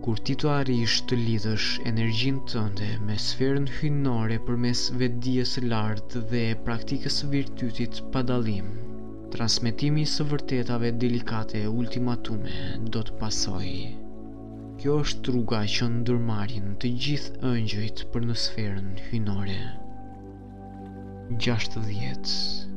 Speaker 1: Kur ti të arrish të lidhësh energjinë tënde me sferën hyjnore përmes vetëdijes së lartë dhe praktikës së virtytit pa dallim, transmetimi i së vërtetave delikate ultimatume do të pasojë. Kjo është rruga që ndërmarrin të gjithë ëngjëjt për në sferën hyjnore. 60.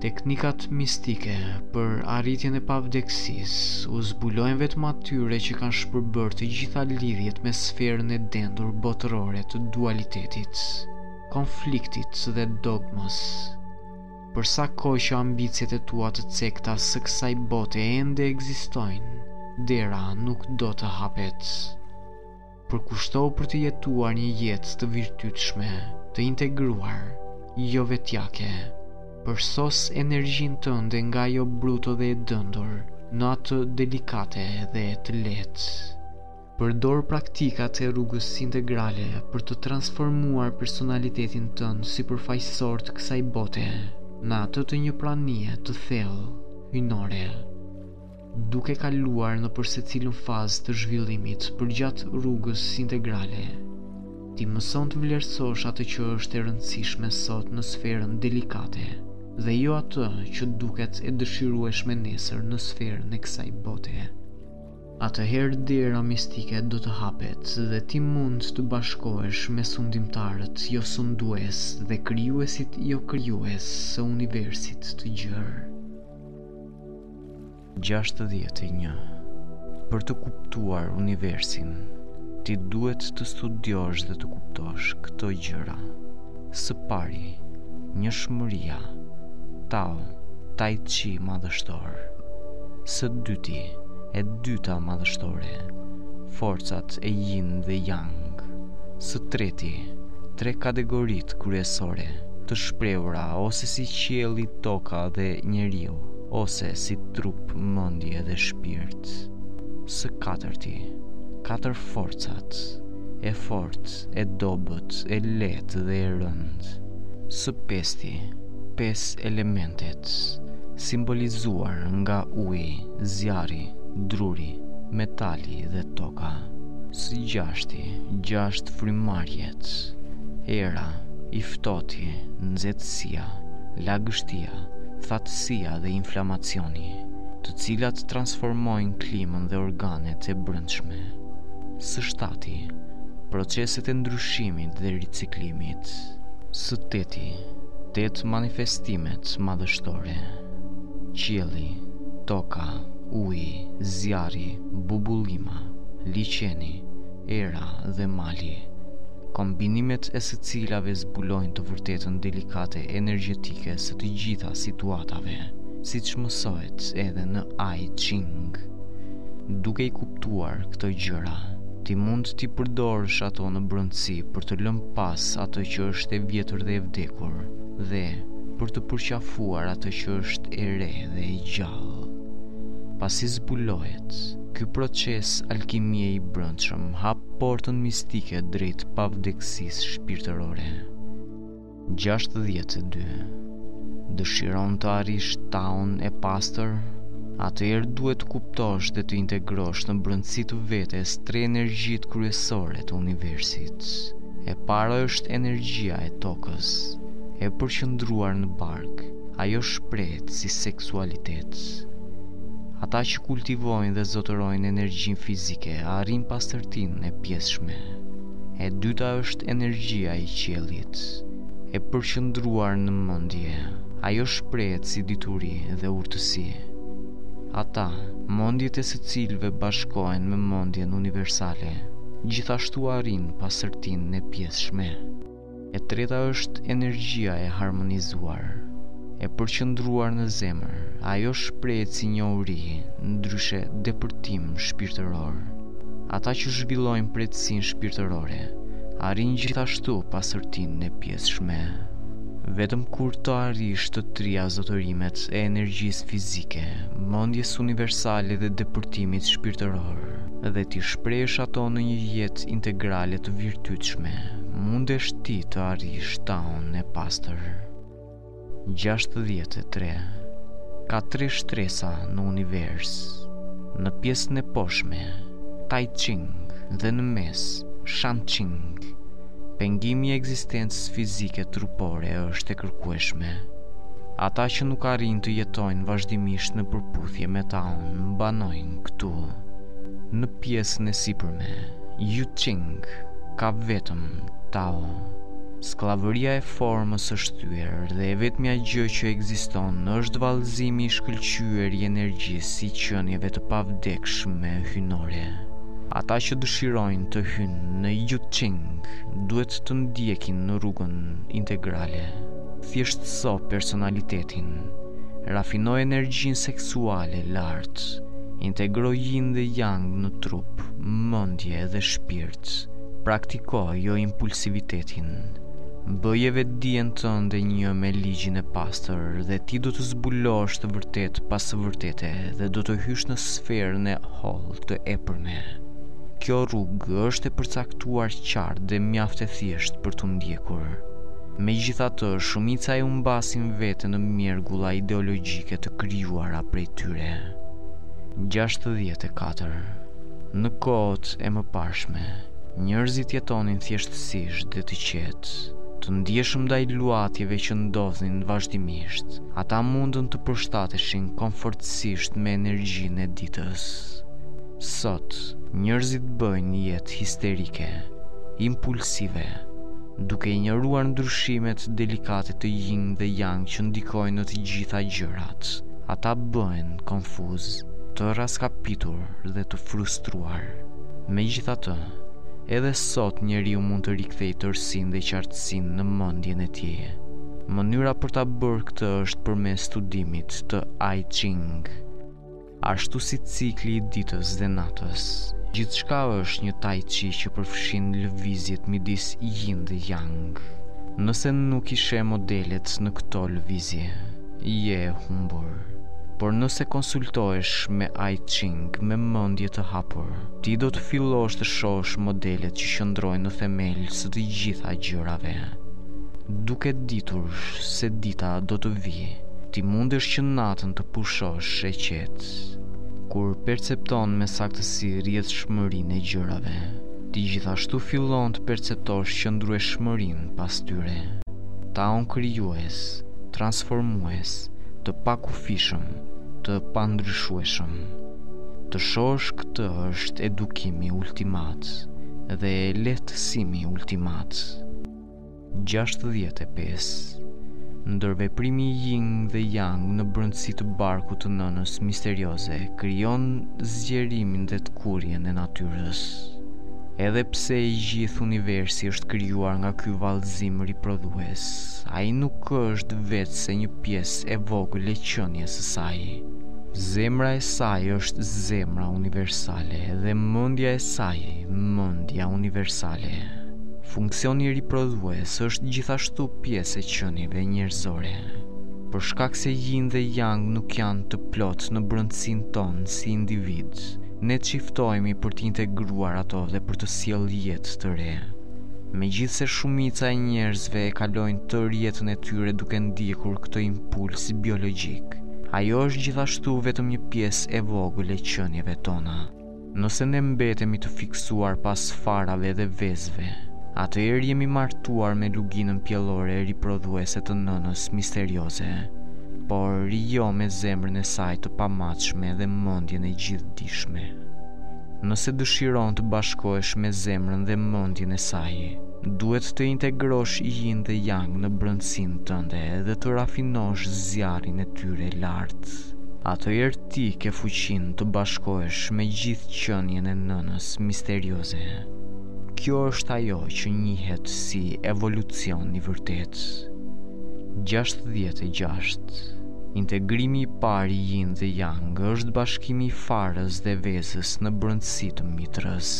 Speaker 1: Teknikat mistike për arritjen e pavdekësisë u zbulohen vetëm atyre që kanë shpërbërë të gjitha lidhjet me sferën e dendur botërore të dualitetit, konfliktit dhe dogmës. Për sa kohë që ambiciet e tua të cekta së kësaj bote ende ekzistojnë, dera nuk do të hapet. Përkushtohu për të jetuar një jetë të virtytshme, të integruar, jo vetjake. Përsos energjinë tënde nga ajo bruto dhe e dendur në atë delikate dhe të lehtë. Përdor praktikat e rrugës integrale për të transformuar personalitetin tënd sipërfaqësor të kësaj bote në atë të një pranie të thellë hyjnore. duke kaluar nëpër secilën fazë të zhvillimit përgjatë rrugës integrale, ti mëson të vlerësosh atë që është e rëndësishme sot në sferën delikate dhe jo atë që duket e dëshirueshme nesër në sferën e kësaj bote. Atëherë dera mistike do të hapet dhe ti mund të bashkohesh me sundimtarët jo sundues dhe krijuesit jo krijues së universit të gjerë. 61. Për të kuptuar universin, ti duhet të studiosh dhe të kuptosh këto gjëra. Së pari, njëshmëria, tao, tai chi madhështor. Së dyti, e dyta madhështore, forcat e yin dhe yang. Së treti, tre kategoritë kryesore të shprehura ose si qielli, toka dhe njeriu. ose si trup mendje dhe shpirt së katërti katër forcat e fortë e dobët e lehtë dhe e rëndë së pesti pesë elementet simbolizuar nga uji zjarri druri metali dhe toka së gjashti gjashtë frymëmarrjet era i ftohti nxehtësia lagështia thatësia dhe inflamacioni, të cilat transformojnë klimën dhe organet e brendshme. Së shtati, proceset e ndryshimit dhe riciklimit. Së teti, tetë manifestimet madhështore. Qielli, toka, uji, zjarri, bubullima, liqeni, Era dhe mali, kombinimet e së cilave zbulojnë të vërtetën delikate energjetike së të gjitha situatave, siç mësohet edhe në I Ching. Duke i kuptuar këto gjëra, ti mund t'i përdorësh ato në brendësi për të lënë pas atë që është e vjetër dhe e vdekur dhe për të përqafuar atë që është e re dhe e gjallë. Pasi zbulohet, Ky proces alkimie i brendshëm hap portën mistike drejt pavdekësisë shpirtërore. 62. Dëshiron të arrish taun e pastër? Atëherë duhet të kuptosh dhe të integrosh në brendësi të vetes tre energjitë kryesore të universit. E para është energjia e tokës, e përqendruar në bark. Ajo shprehet si seksualitet. Ata që kultivojnë dhe zotërojnë energjinë fizike arrijnë pastërtinë e pjesshme. E dyta është energjia e qiellit, e përqendruar në mendje. Ajo shprehet si dituri dhe urtësi. Ata, mendjet e së cilëve bashkohen me mendjen universale, gjithashtu arrijnë pastërtinë e pjesshme. E treta është energjia e harmonizuar, e përqendruar në zemër, ajo shprehet si njohuri, ndryshe depërtim shpirtëror. Ata që zhvillojnë mprehtësinë shpirtërore, arrijnë gjithashtu pastërtinë e pjesshme. Vetëm kur të arrish të tria zotërimet e energjisë fizike, mendjes universale dhe depërtimit shpirtëror, dhe t'i shprehësh ato në një jetë integrale të vir, tytshme, mundesh ti të arrish taun e pastër. 63. Ka tre shtresa në univers. Në pjesën e poshtme, Tai Ching dhe në mes, Shan Ching. Pengimi i ekzistencës fizike trupore është e kërkueshme. Ata që nuk arrijnë të jetojnë vazhdimisht në përputhje me taun, banojnë këtu, në pjesën e sipërme. Yu Ching ka vetëm Tao. Skllavëria e formës është thyer dhe e vetmja gjë që ekziston është vallëzimi i shkëlqyer i energjisë i qenieve të pavdekshme hyjnore. Ata që dëshirojnë të hyjnë në Yu Ching duhet të ndjekin rrugën integrale. Thjeshtëso personalitetin. Rafino energjinë seksuale lart. Integro yin dhe yang në trup, mendje dhe shpirt. Praktiko jo impulsivitetin. Bëje vetëdijen tënde një me ligjin e pastër dhe ti do të zbulosh të vërtetë pas së vërtete dhe do të hysh në sferën e hollë të epërme. Kjo rrugë është e përcaktuar qartë dhe mjaft e thjeshtë për t'u ndjekur. Megjithatë, shumica e humbasin veten në mjergulla ideologjike të krijuara prej tyre. Gjashtëdhjetë e katër. Në kohët e mëparshme, njerëzit jetonin thjeshtësisht dhe të qetë. Të ndjeshëm ndaj luhatjeve që ndodhnin vazhdimisht, ata mundnin të përshtateshin komfortësisht me energjinë e ditës. Sot, njerëzit bëjnë jetë histerike, impulsive. duke injoruar ndryshimet delikate të Yin dhe Yang që ndikojnë në të gjitha gjërat, ata bëhen konfuzë, të rraskapitur dhe të frustruar. Megjithatë, edhe sot njeriu mund të rikthejë tërësinë dhe qartësinë në mendjen e tij. Mënyra për ta bërë këtë është përmes studimit të I Ching. Ashtu si cikli i ditës dhe natës, gjithçka është një tai chi që përfshin lëvizjet midis yin dhe yang. Nëse nuk i sheh modelet në këto lëvizje, je e humbur. Por nëse konsultohesh me I Ching me mendje të hapur, ti do të fillosh të shohësh modelet që qëndrojnë në themel së të gjitha gjërave. Duke ditur se dita do të vijë, ti mundesh që natën të pushosh e qetë. Kur percepton me saktësi rrjedhshmërinë e gjërave, ti gjithashtu fillon të perceptosh qëndrueshmërinë pas tyre. Taon krijues, transformues, të pakufishëm, të pandryshueshëm. Të shohësh këtë është edukimi ultimat dhe lehtësimi ultimat. 65. Ndërveprimi i Ying dhe Yang në brendësi të barkut të nënës misterioze krijon zgjerimin dhe tkurrjen e natyrës. Edhe pse i gjithë universi është krijuar nga ky vallëzim riprodhues, ai nuk është veçse një pjesë e vogël e qenies së saj. Zemra e saj është zemra universale dhe mendja e saj mendja universale. Funksioni riprodhues është gjithashtu pjesë e qenieve njerëzore. Për shkak se yin dhe yang nuk janë të plotë në brendësinë tonë si individë, ne çiftohemi për të integruar ato dhe për të sjellë jetë të re. Megjithëse shumica e njerëzve e kalojnë tërë jetën e tyre duke ndjekur këtë impuls biologjik, ajo është gjithashtu vetëm një pjesë e vogël e qenieve tona. Nëse ne mbetemi të fiksuar pas farave dhe vezëve, atëherë jemi martuar me luginën pjellore riprodhuese të nënës misterioze, por jo me zemrën e saj të pamatshme dhe mendjen e gjithëdijshme. Nëse dëshiron të bashkohesh me zemrën dhe mendjen e saj, duhet të integrosh Yin dhe Yang në brendësinë tënde dhe të rafinosh zjarrin e tyre lart. atëherë ti ke fuqinë të bashkohesh me gjithë qenien e nënës misterioze. Kjo është ajo që njihet si evolucion i vërtetë. 66. Integrimi i parë i yin dhe yang është bashkimi i farës dhe vezës në brendësi të mitrës.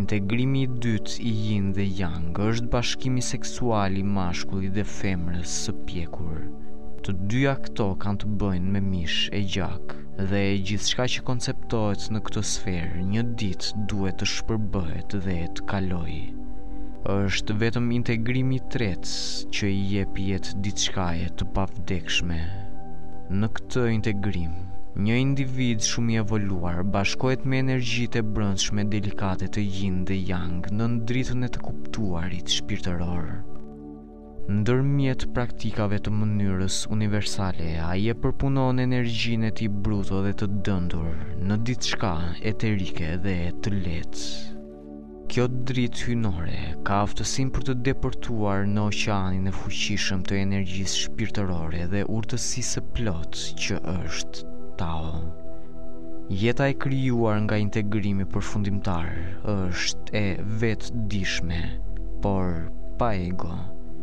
Speaker 1: Integrimi i dytë i yin dhe yang është bashkimi seksual i mashkullit dhe femrës së pjekur. Kur të dyja këto kanë të bëjnë me mish e gjak dhe gjithçka që konceptohet në këtë sferë një ditë duhet të shpërbëhet dhe të kalojë. Është vetëm integrimi i tretë që i jep jetë diçkaje të pavdekshme. Në këtë integrim, një individ shumë i evoluar bashkohet me energjitë e brendshme delikate të Yin dhe Yang nën dritën e të kuptuarit shpirtëror. Nëpërmjet praktikave të mënyrës universale, ai e përpunon energjinë e tij bruto dhe të dëndur në diçka eterike dhe të lehtë. Kjo dritë hyjnore ka aftësinë për të depërtuar në oqeanin e fuqishëm të energjisë shpirtërore dhe urtësisë së plotë që është Tao. Jeta e krijuar nga integrimi përfundimtar është e vetëdijshme, por pa ego,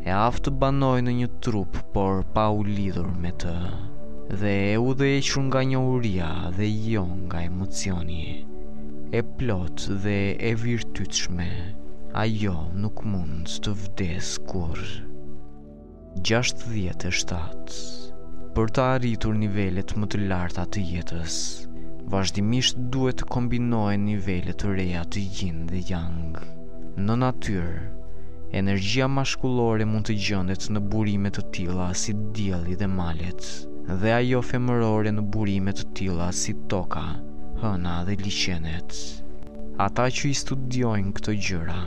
Speaker 1: e aftë të banojë në një trup por pa u lidhur me të, dhe e udhëhequr nga njohuria dhe jo nga emocioni. E plotë dhe e virtytshme, ajo nuk mund të vdesë kurrë. Gjashtëdhjetë e shtatë, Për të arritur nivelet më të larta të jetës, vazhdimisht duhet të kombinohen nivele të reja të Yin dhe Yang. Në natyrë, energjia mashkullore mund të gjendet në burime të tilla si dielli dhe malet, dhe ajo femërore në burime të tilla si toka, hëna dhe liqenet. Ata që i studiojnë këto gjëra,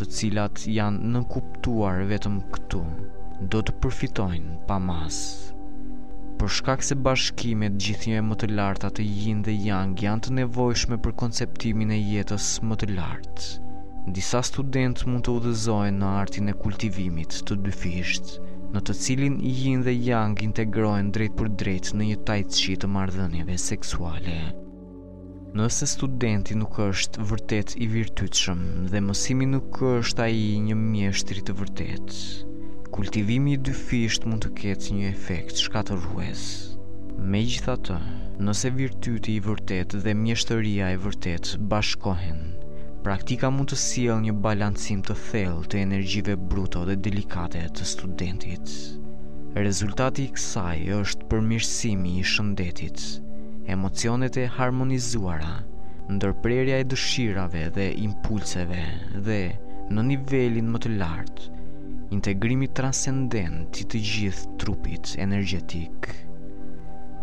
Speaker 1: të cilat janë nën kuptuar vetëm këtu do të përfitojnë pa masë. Për shkak se bashkimet gjithnjë e më të larta të Yin dhe Yang janë të nevojshme për konceptimin e jetës më të lartë, disa studentë mund të udhëzohen në artin e kultivimit të dyfishtë, në të cilin Yin dhe Yang integrohen drejtpërdrejt në një Tai Chi të marrëdhënieve seksuale. Nëse studenti nuk është vërtet i virtytshëm dhe mësimi nuk është ai i një mjeshtri të vërtetë, kultivimi i dyfishtë mund të ketë një efekt shkatërrues. Megjithatë, nëse virtyti i vërtetë dhe mjeshtëria e vërtetë bashkohen, Praktika mund të sjellë një balancim të thellë të energjive bruto dhe delikate të studentit. Rezultati i kësaj është përmirësimi i shëndetit, emocionet e harmonizuara, ndërprerja e dëshirave dhe impulseve dhe, në nivelin më të lartë, integrimi transcendent i të gjithë trupit energjetik.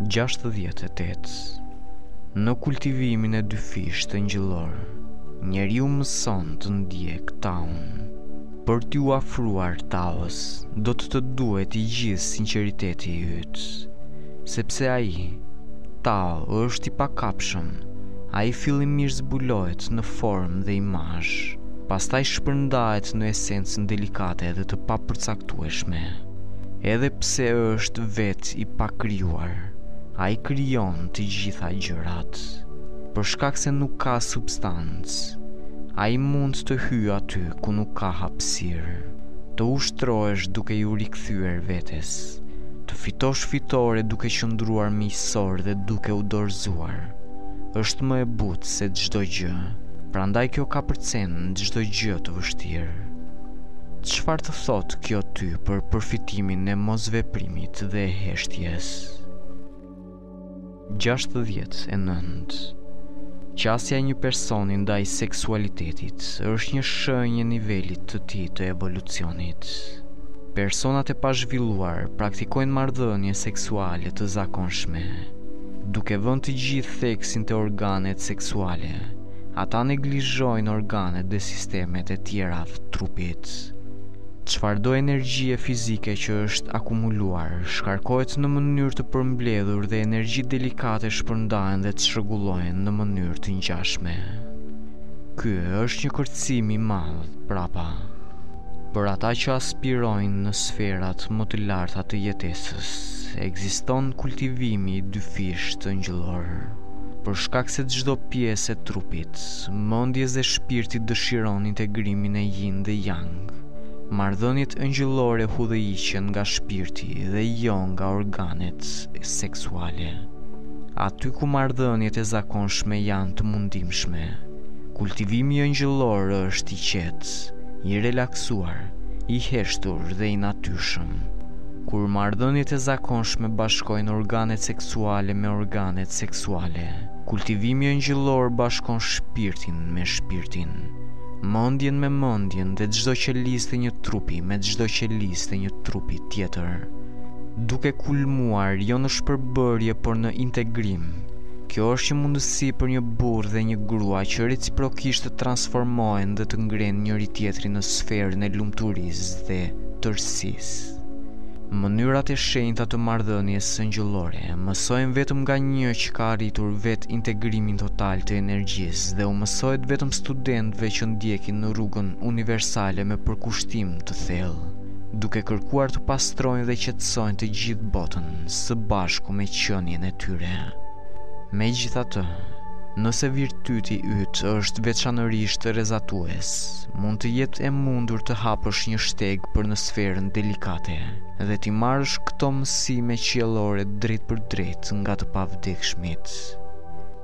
Speaker 1: 68. Në kultivimin e dyfishtë ëngjëllor, njeriu mëson të ndjekë Taun. Për t'iu afruar Taos, do të të duhet i gjithë sinqeriteti yt. Sepse ai, Tao, është i pakapshëm. Ai fillimisht zbulohet në formë dhe imazh, pastaj shpërndahet në esencën delikate dhe të papërcaktueshme. Edhe pse është vetë i pakrijuar, ai krijon të gjitha gjërat. për shkak se nuk ka substancë. Ai mund të hyjë aty ku nuk ka hapësirë, të ushtrohesh duke iu rikthyer vetes, të fitosh fitore duke qëndruar miqësor dhe duke u dorëzuar. Është më e butë se çdo gjë, prandaj kjo kapërcen çdo gjë të vështirë. Çfarë të thotë kjo ty për përfitimin e mosveprimit dhe e heshtjes? 69. Qasja e një personi ndaj seksualitetit është një shenjë e nivelit të tij të evolucionit. Personat e pazhvilluar praktikojnë marrëdhënie seksuale të zakonshme. Duke vënë të gjithë theksin te organet seksuale, ata neglizhojnë organet dhe sistemet e tjera të trupit. Çfarëdo energjie fizike që është akumuluar, Shkarkohet në mënyrë të përmbledhur dhe energjitë delikate shpërndahen dhe çrregullohen në mënyrë të ngjashme. Ky është një kërcim i madh prapa për ata që aspirojnë në sferat më të larta të jetesës. Ekziston kultivimi i dyfishtë engjëllor, për shkak se çdo pjesë e trupit, mendjes dhe shpirtit dëshiron integrimin e Yin dhe Yang, marrëdhëniet engjëllore udhë qen nga shpirti dhe jo nga organet seksuale. Aty ku marrëdhëniet e zakonshme janë të mundimshme, kultivimi engjëllor është i qetë, i relaksuar, i heshtur dhe i natyrshëm. Kur marrëdhëniet e zakonshme bashkojnë organet seksuale me organet seksuale, kultivimi engjëllor bashkon shpirtin me shpirtin. Mendjen me mendjen dhe çdo qelizë të një trupi me çdo qelizë të një trupi tjetër. Duke kulmuar jo në shpërbërje por në integrim. Kjo është një mundësi për një burrë dhe një grua që reciprokisht të transformohen dhe të ngrenë njëri-tjetrin në sferën e lumturisë dhe tërësisë. Mënyrat e shenjta të marrëdhënies engjëllore mësohen vetëm nga një që ka arritur vetë integrimin total të energjisë, dhe u mësohet vetëm studentëve që ndjekin rrugën universale me përkushtim të thellë, duke kërkuar të pastrojnë dhe qetësojnë të gjithë botën së bashku me qenien e tyre. Megjithatë, nëse virtyti yt është veçanërisht rrezatues, mund të jetë e mundur të hapësh një shteg për në sferën delikate dhe t'i marrësh këto mësime qiellore drejtpërdrejt nga të pavdekshmit.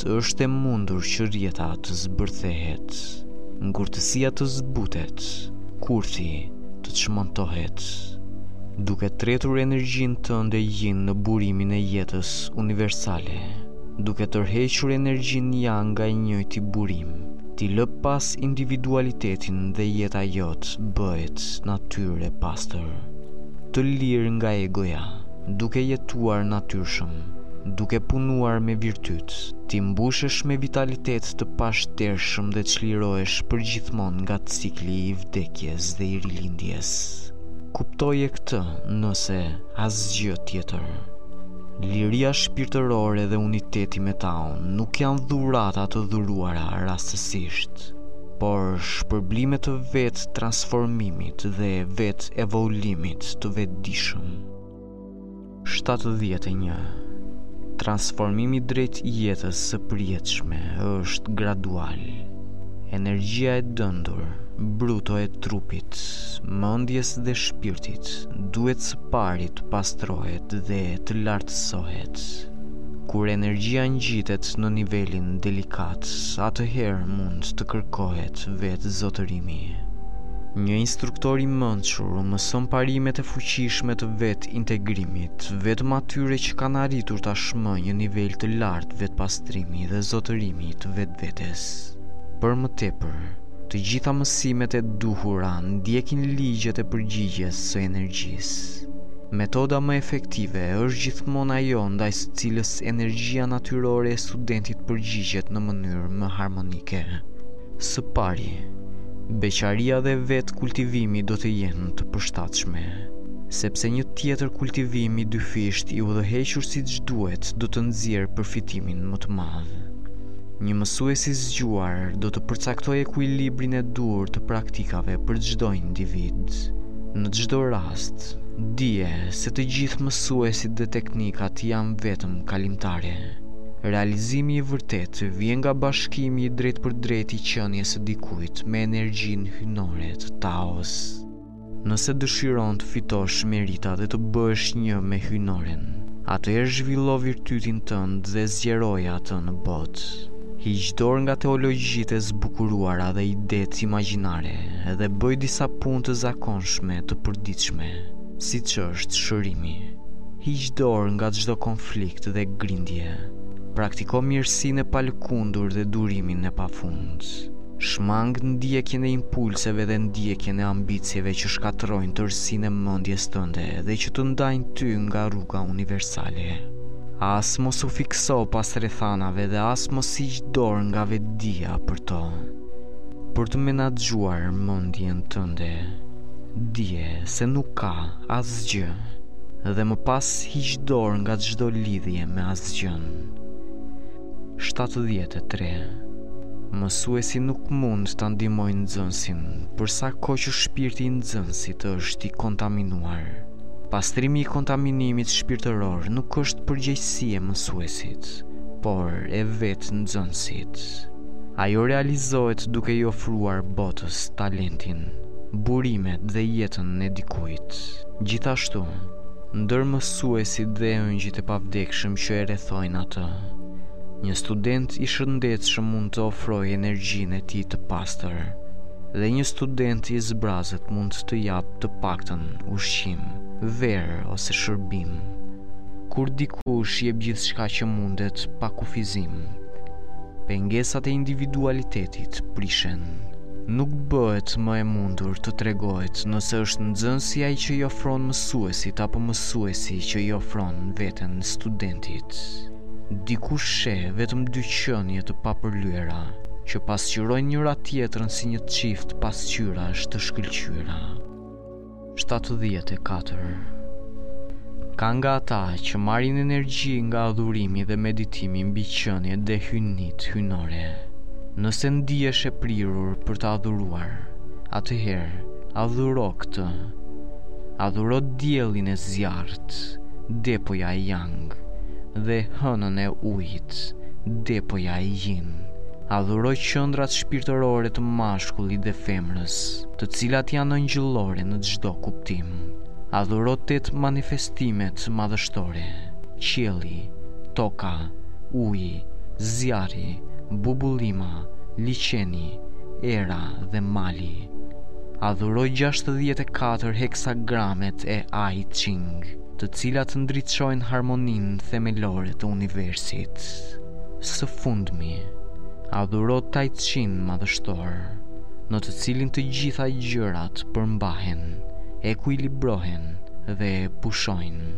Speaker 1: është e mundur që rrjeta të zbërthehet, ngurtësia të zbutet, kurthi të çmontohet, duke tretur energjinë tënde yin në burimin e jetës universale, duke tërhequr energjinë yang nga i njëjti burim, ti lë pas individualitetin dhe jeta jotë bëhet natyrë e pastër, të lirë nga egoja, duke jetuar natyrshëm. duke punuar me virtyt, ti mbushesh me vitalitet të pashtershëm dhe çlirohesh përgjithmonë nga cikli i vdekjes dhe i rilindjes. Kuptoje këtë, nëse asgjë tjetër. Liria shpirtërore dhe uniteti me Taun nuk janë dhurata të dhuruara rastësisht, por shpërblime të vetëtransformimit dhe vetëevoluimit të vetëdijshëm. 71. Transformimi drejt jetës së përjetshme është gradual. Energjia e dendur, bruto e trupit, mendjes dhe shpirtit, duhet së pari të pastrohet dhe të lartësohet. Kur energjia ngjitet në nivelin delikat, atëherë mund të kërkohet vetëzotërimi. Një instruktor i mençur mëson parimet e fuqishme të vetintegrimit vetëm atyre që kanë arritur tashmë një nivel të lartë vetëpastrimi dhe zotërimi të vetvetes. Për më tepër, të gjitha mësimet e duhura ndjekin ligjet e përgjigjes së energjisë. Metoda më efektive është gjithmonë ajo ndaj së cilës energjia natyrore e studentit përgjigjet në mënyrë më harmonike. Së pari, beqaria dhe vetëkultivimi do të jenë të përshtatshme, sepse një tjetër kultivim i dyfishtë i udhëhequr siç duhet do të nxjerrë përfitimin më të madh. Një mësues i zgjuar do të përcaktojë ekuilibrin e duhur të praktikave për çdo individ. Në çdo rast, dije se të gjithë mësuesit dhe teknikat janë vetëm kalimtare. Realizimi i vërtetë vjen nga bashkimi i drejtpërdrejtë i qenies së dikujt me energjinë hyjnore të Taos. Nëse dëshiron të fitosh merita dhe të bëhesh një me hyjnoren, atëherë zhvillo virtytin tënd dhe zgjeroje atë në botë. Hiq dorë nga teologjitë e zbukuruara dhe idetë imagjinare dhe bëj disa punë të zakonshme të përditshme. siç është shërimi. Hiq dorë nga çdo konflikt dhe grindje. Praktiko mirësinë e palëkundur dhe durimin e pafund. Shmang ndjekjen e impulseve dhe ndjekjen e ambicieve që shkatërrojnë tërësinë e mendjes tënde dhe që të ndajnë ty nga rruga universale. As mos u fikso pas rrethanave dhe as mos hiq dorë nga vetëdija për to. Për të menaxhuar mendjen tënde, dije se nuk ka asgjë dhe më pas hiq dorë nga çdo lidhje me asgjën. 73. Mësuesi nuk mund ta ndihmojë nxënësin për sa kohë që shpirti i nxënësit është i kontaminuar. Pastrimi i kontaminimit shpirtëror nuk është përgjegjësi e mësuesit, por e vetë nxënësit. Ajo realizohet duke i ofruar botës talentin, burimet dhe jetën e dikujt. Gjithashtu, ndër mësuesit dhe engjëjt e pavdekshëm që e rrethojnë atë, një student i shëndetshëm mund të ofrojë energjinë e tij të pastër dhe një student i zbrazët mund të japë të paktën ushqim, verë ose shërbim. Kur Dikush jep gjithçka që mundet pa kufizim, pengesat e individualitetit prishen. Nuk bëhet më e mundur të tregohet nëse është nxënësi ai që i ofron mësuesit apo mësuesi që i ofron veten studentit. Dikush sheh vetëm dy qenie të papërlyera që pasqyrojnë njëra-tjetrën si një çift pasqyrash të shkëlqyera. Shtatëdhjetë e katër Ka nga ata që marrin energji nga adhurimi dhe meditimi mbi qeniet dhe hyjnitë hyjnore. Nëse ndihesh e prirur për të adhuruar, atëherë adhuro këtë. Adhuro diellin e zjarrtë, depoja e yang, dhe hënën e ujit, depoja e yin. Adhuro qendrat shpirtërore të mashkullit dhe femrës. të cilat janë engjëllore në çdo kuptim. Adhuro tetë manifestimet madhështore, qielli, toka, uji, zjarri, bubullima, liqeni, era dhe mali. Adhuro gjashtëdhjetë e katër heksagramet e I Ching, të cilat ndriçojnë harmoninë themelore të universit. Së fundmi, Adhuro Tajçin madhështor, në të cilin të gjitha gjërat përmbahen, ekuilibrohen dhe pushojnë.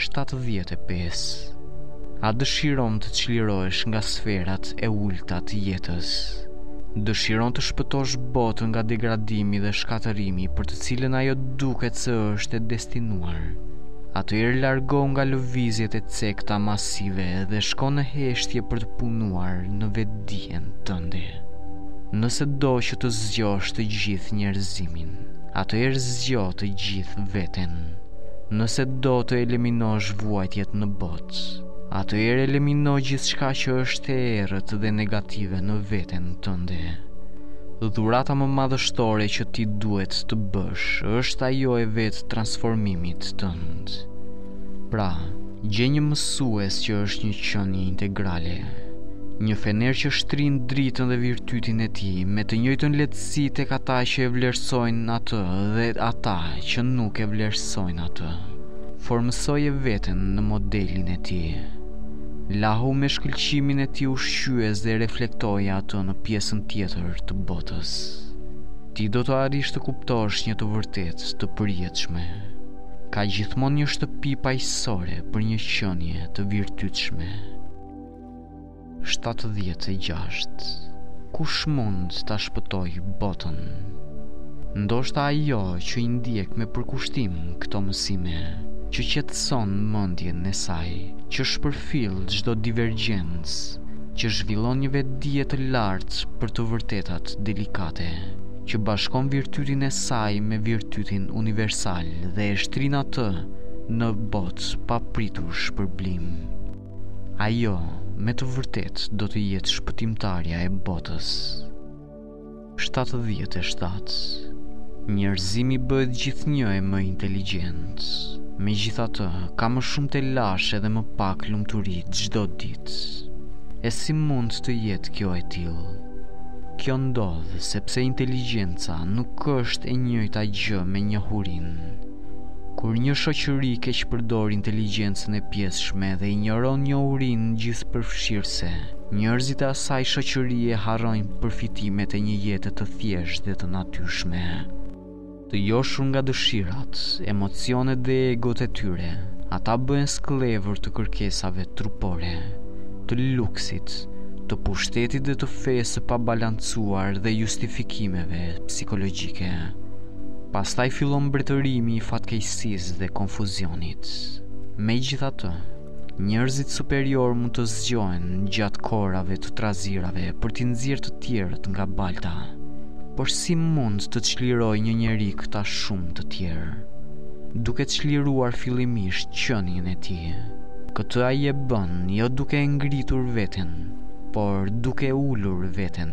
Speaker 1: 75. A dëshiron të çlirohesh nga sferat e ulëta të jetës? Dëshiron të shpëtosh botën nga degradimi dhe shkatërrimi për të cilën ajo duket se është e destinuar? Atëherë largohu nga lëvizjet e cekta sive dhe shko në heshtje për të punuar në vetëdijen tënde. Nëse do që të zgjosh të gjithë njerëzimin, atëherë zgjo të gjithë veten. Nëse do të eliminosh vuajtjet në botë, atëherë elimino gjithçka që është e errët dhe negative në veten tënde. Dhurata më madhështore që ti duhet të bësh është ajo e vetëtransformimit tënd. Pra, gjej një mësues që është një qenie integrale, një fener që shtrin dritën dhe virtytin e tij me të njëjtën lehtësi tek ata që e vlerësojnë atë dhe ata që nuk e vlerësojnë atë. Formësoje veten në modelin e tij. Lahu me shkëlqimin e tij ushqyes dhe reflektoje atë në pjesën tjetër të botës. Ti do të arrish të kuptosh një të vërtetë të përjetshme. Ka gjithmonë një shtëpi paqësore për një qenie të virtytshme. 76. Kush mund ta shpëtojë botën? Ndoshta ajo që i ndjek me përkushtim këto mësime, që qetëson mendjen e saj, që shpërfill çdo divergjencë, që zhvillon një vetëdije të lartë për të vërtetat delikate, që bashkon virtytin e saj me virtytin universal dhe e shtrin atë në botë pa pritur shpërblim. Ajo, me të vërtetë, do të jetë shpëtimtarja e botës. 77. Njerëzimi bëhet gjithnjë e më inteligjent. Megjithatë, ka më shumë telashe dhe më pak lumturi çdo ditë. E si mund të jetë kjo e tillë? Kjo ndodh sepse inteligjenca nuk është e njëjta gjë me njohurinë. Kur një shoqëri keqpërdor inteligjencën e pjesshme dhe injoron njohurinë gjithëpërfshirëse, njerëzit e asaj shoqërie harrojnë përfitimet e një jete të thjeshtë dhe të natyrshme. Të joshur nga dëshirat, emocionet dhe egot e tyre, ata bëhen skllevër të kërkesave trupore, të luksit, të pushtetit dhe të fesë së pabalancuar dhe justifikimeve psikologjike. Pastaj fillon mbretërimi i fatkeqësisë dhe konfuzionit. Megjithatë, Njerëzit superiorë mund të zgjohen gjatë kohërave të trazirave për t'i nxjerrë të tjerët nga balta. Por si mund të çlirojë një njeri këta shumë të tjerë? Duke çliruar fillimisht qenien e tij. Këtë ai e bën jo duke e ngritur veten, por duke e ulur veten.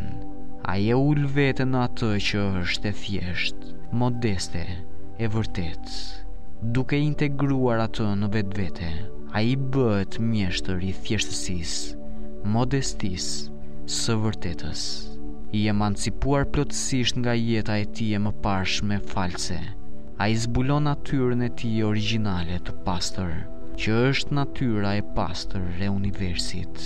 Speaker 1: Ai e ul veten në atë që është e thjeshtë, modeste, e vërtetë. Duke integruar atë në vetvete, ai bëhet mjeshtër i thjeshtësisë, modestisë, së vërtetës, i emancipuar plotësisht nga jeta e tij e mëparshme false. Ai zbulon natyrën e tij origjinale të pastër, që është natyra e pastër e universit.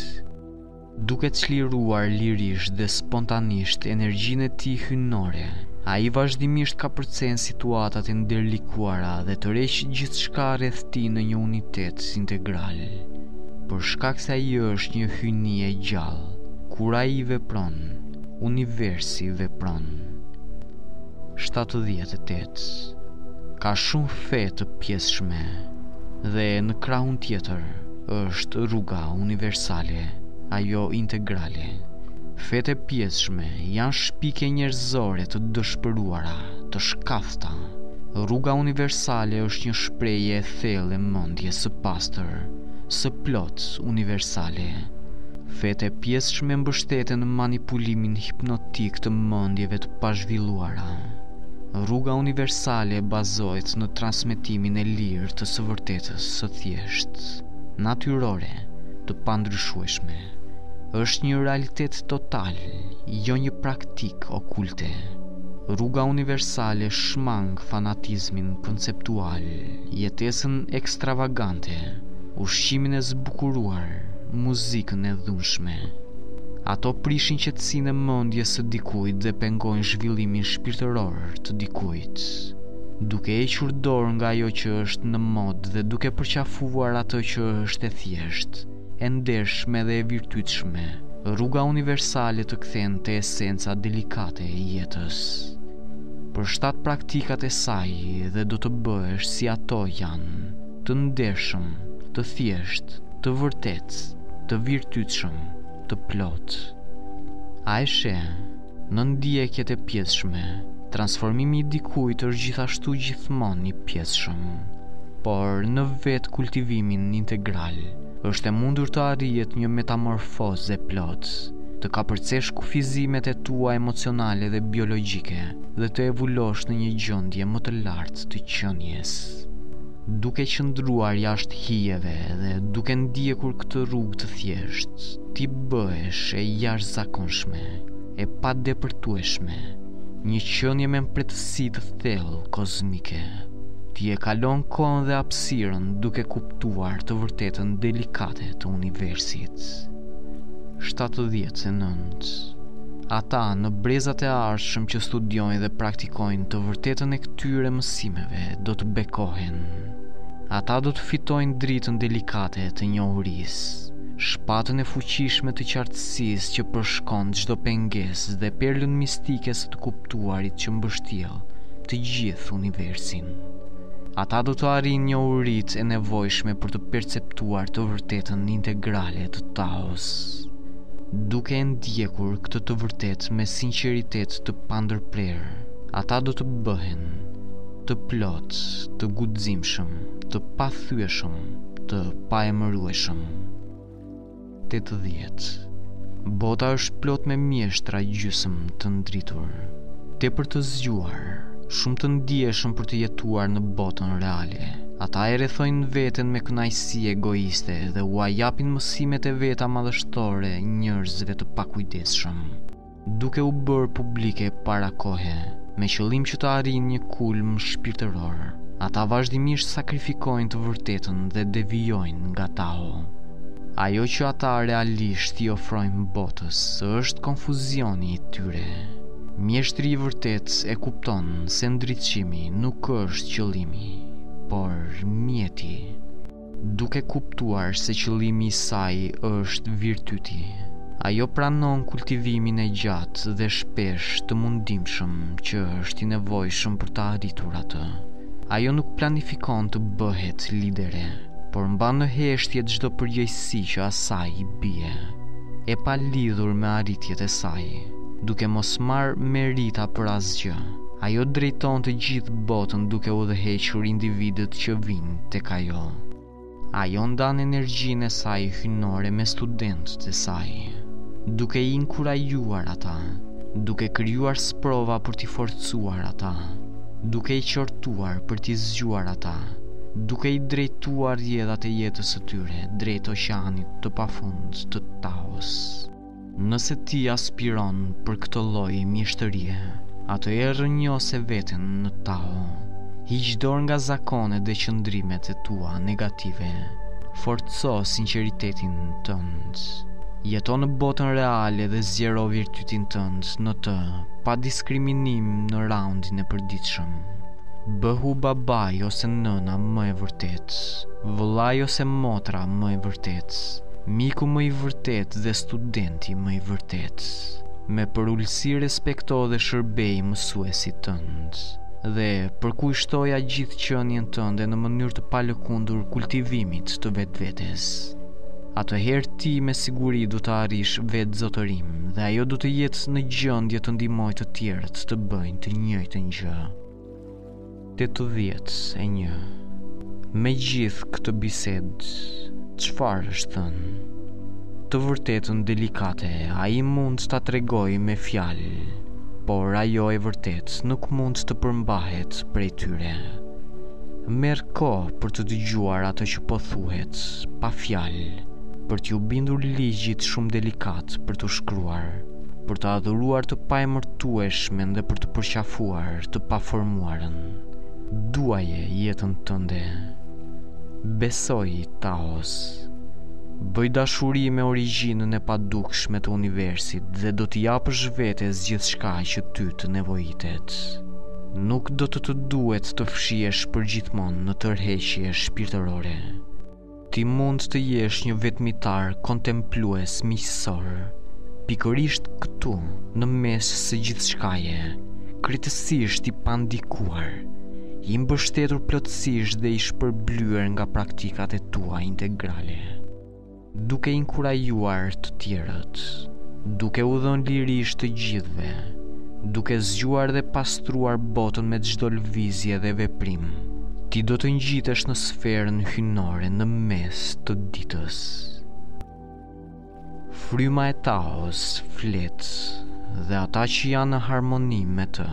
Speaker 1: Duke çliruar lirisht dhe spontanisht energjinë e tij hyjnore, ai vazhdimisht kapërcen situatat e ndërlikuara dhe tërheq gjithçka rreth tij në një unitet integral. Për shkak se ai është një hyjni e gjallë, kur ai vepron, universi vepron. 78. Ka shumë fe të pjesshme dhe në krahun tjetër, Është rruga universale, ajo integrale. Fetë e pjesshme janë shpikje njerëzore të dëshpëruara, të shkathëta. Rruga universale është një shprehje e thellë e mendjes së pastër, së plotë universale. Fetë e pjesshme mbështeten në manipulimin hipnotik të mendjeve të pazhvilluara. Rruga universale bazohet në transmetimin e lirë të së vërtetës së thjeshtë. shtë natyrore, të pandryshueshme. Është një realitet total, jo një praktikë okulte. Rruga universale shmang fanatizmin konceptual, jetesën ekstravagante, ushqimin e zbukuruar, muzikën e dhunshme. Ato prishin qetësinë e mendjes së dikujt dhe pengojnë zhvillimin shpirtëror të dikujt. duke hequr dorë nga ajo që është në modë dhe duke përqafuar atë që është e thjeshtë, e ndershme dhe e virtytshme, rruga universale të kthen te esenca delikate e jetës. Përshtat praktikat e saj dhe do të bëhesh si ato janë, të ndershëm, të thjeshtë, të vërtetë, të virtytshëm, të plotë. A e sheh? Në ndjekjet e pjesshme, transformimi i dikujt është gjithashtu gjithmonë i pjesshëm. Por në vetëkultivimin integral, është e mundur të arrihet një metamorfozë e plotë, të kapërcesh kufizimet e tua emocionale dhe biologjike dhe të evoluosh në një gjendje më të lartë të qenies. Duke qëndruar jashtë hijeve dhe duke ndjekur këtë rrugë të thjeshtë, ti bëhesh e jashtëzakonshme, e padepërtueshme, një qenie me mprehtësi të thellë kozmike. Ti e kalon kohën dhe hapësirën duke kuptuar të vërtetën delikate të universit. 79. Ata në brezat e ardhshëm që studiojnë dhe praktikojnë të vërtetën e këtyre mësimeve, do të bekohen. Ata do të fitojnë dritën delikate të njohurisë, shpatën e fuqishme të qartësisë që përshkon çdo pengesë dhe perlën mistike së të kuptuarit që mbështjell të gjithë universin. Ata do të arrijnë njohuritë e nevojshme për të perceptuar të vërtetën integrale të Taos. Duke e ndjekur këtë të vërtetë me sinqeritet të pandërprerë, Ata do të bëhen të plotë, të guximshëm, të pathyeshëm, të paemërueshëm. 80. Bota është plot me mjeshtra gjysmë të ndritur, tepër të zgjuar, shumë të ndjeshëm për të jetuar në botën reale. Ata e rrethojnë veten me kënaqësi egoiste dhe ua japin mësimet e veta madhështore njerëzve të pakujdesshëm. duke u bërë publike para kohe, me qëllim që të arrijnë një kulm shpirtëror. Ata vazhdimisht sakrifikojnë të vërtetën dhe devijojnë nga Tao. Ajo që ata realisht i ofrojnë botës është konfuzioni i tyre. Mjeshtri i vërtetë e kupton se ndriçimi nuk është qëllimi, por mjeti. Duke kuptuar se qëllimi i saj është virtyti, ajo pranon kultivimin e gjatë dhe shpesh të mundimshëm që është i nevojshëm për ta arritur atë. Ajo nuk planifikon të bëhet lidere, por mban në heshtje çdo përgjegjësi që asaj i bie, e palidhur me arritjet e saj, duke mos marrë merita për asgjë. Ajo drejton të gjithë botën duke udhëhequr individët që vijnë. tek ajo. Ajo ndan energjinë e saj hyjnore me studentët e saj, duke i inkurajuar ata, duke krijuar sprova për t'i forcuar ata, duke i qortuar për t'i zgjuar ata, duke i drejtuar rrjedhat e jetës së tyre drejt oqeanit të pafund të Taos. Nëse ti aspiron për këtë lloj mjeshtërie, atëherë rrënjose veten në Tao. Hiq dorë nga zakonet dhe qëndrimet e tua negative. Forco sinqeritetin tënd. Jeto në botën reale dhe zgjero virtytin tënd në të, pa diskriminim në raundin e përditshëm. Bëhu babai ose nëna më e vërtetë, vëllai ose motra më e vërtetë. Miku më i vërtetë dhe studenti më i vërtetë, me përulësi respekto dhe shërbeji mësuesit tënd dhe përkushtoja gjithë qenien tënde në mënyrë të palëkundur kultivimit të vetvetes. Atëherë ti me siguri do të arrish vetëzotërim dhe ajo do të jetë në gjendje të ndihmojë të tjerët të bëjnë të njëjtën gjë. 81. Me gjithë këtë bisedë, çfarë është thënë? Të vërtetën delikate, ai mund ta tregojë me fjalë, por ajo e vërtetë nuk mund të përmbahet prej tyre. Merr kohë për të dëgjuar atë që po thuhet, pa fjalë, për t'iu bindur ligjit shumë delikat për t'u shkruar, për të adhuruar të paemërtueshmen dhe për të përqafuar të paformuarën. Duaje jetën tënde. Besoji Taos. Bëj dashuri me origjinën e padukshme të universit dhe do t'i japësh vetes gjithçka që ty të nevojitet. Nuk do të të duhet të fshihesh përgjithmonë në tërheqje shpirtërore. Ti mund të jesh një vetmitar kontemplues miqësor, pikërisht këtu, në mes së gjithçkaje, krejtësisht i pandikuar, i mbështetur plotësisht dhe i shpërblyer nga praktikat e tua integrale, duke inkurajuar të tjerët, duke u dhënë lirisht të gjithëve, duke zgjuar dhe pastruar botën me çdo lëvizje dhe veprim. Ti do të ngjitesh në sferën hyjnore në mes të ditës. Fryma e Taos flet dhe ata që janë në harmoni me të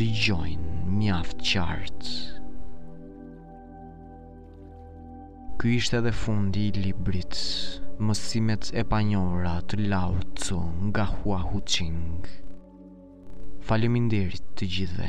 Speaker 1: dëgjojnë mjaft qartë. Ky ishte edhe fundi i librit Mësimet e panjohura të Lao Tzu nga Hua Hu Ching. Faleminderit të gjithëve.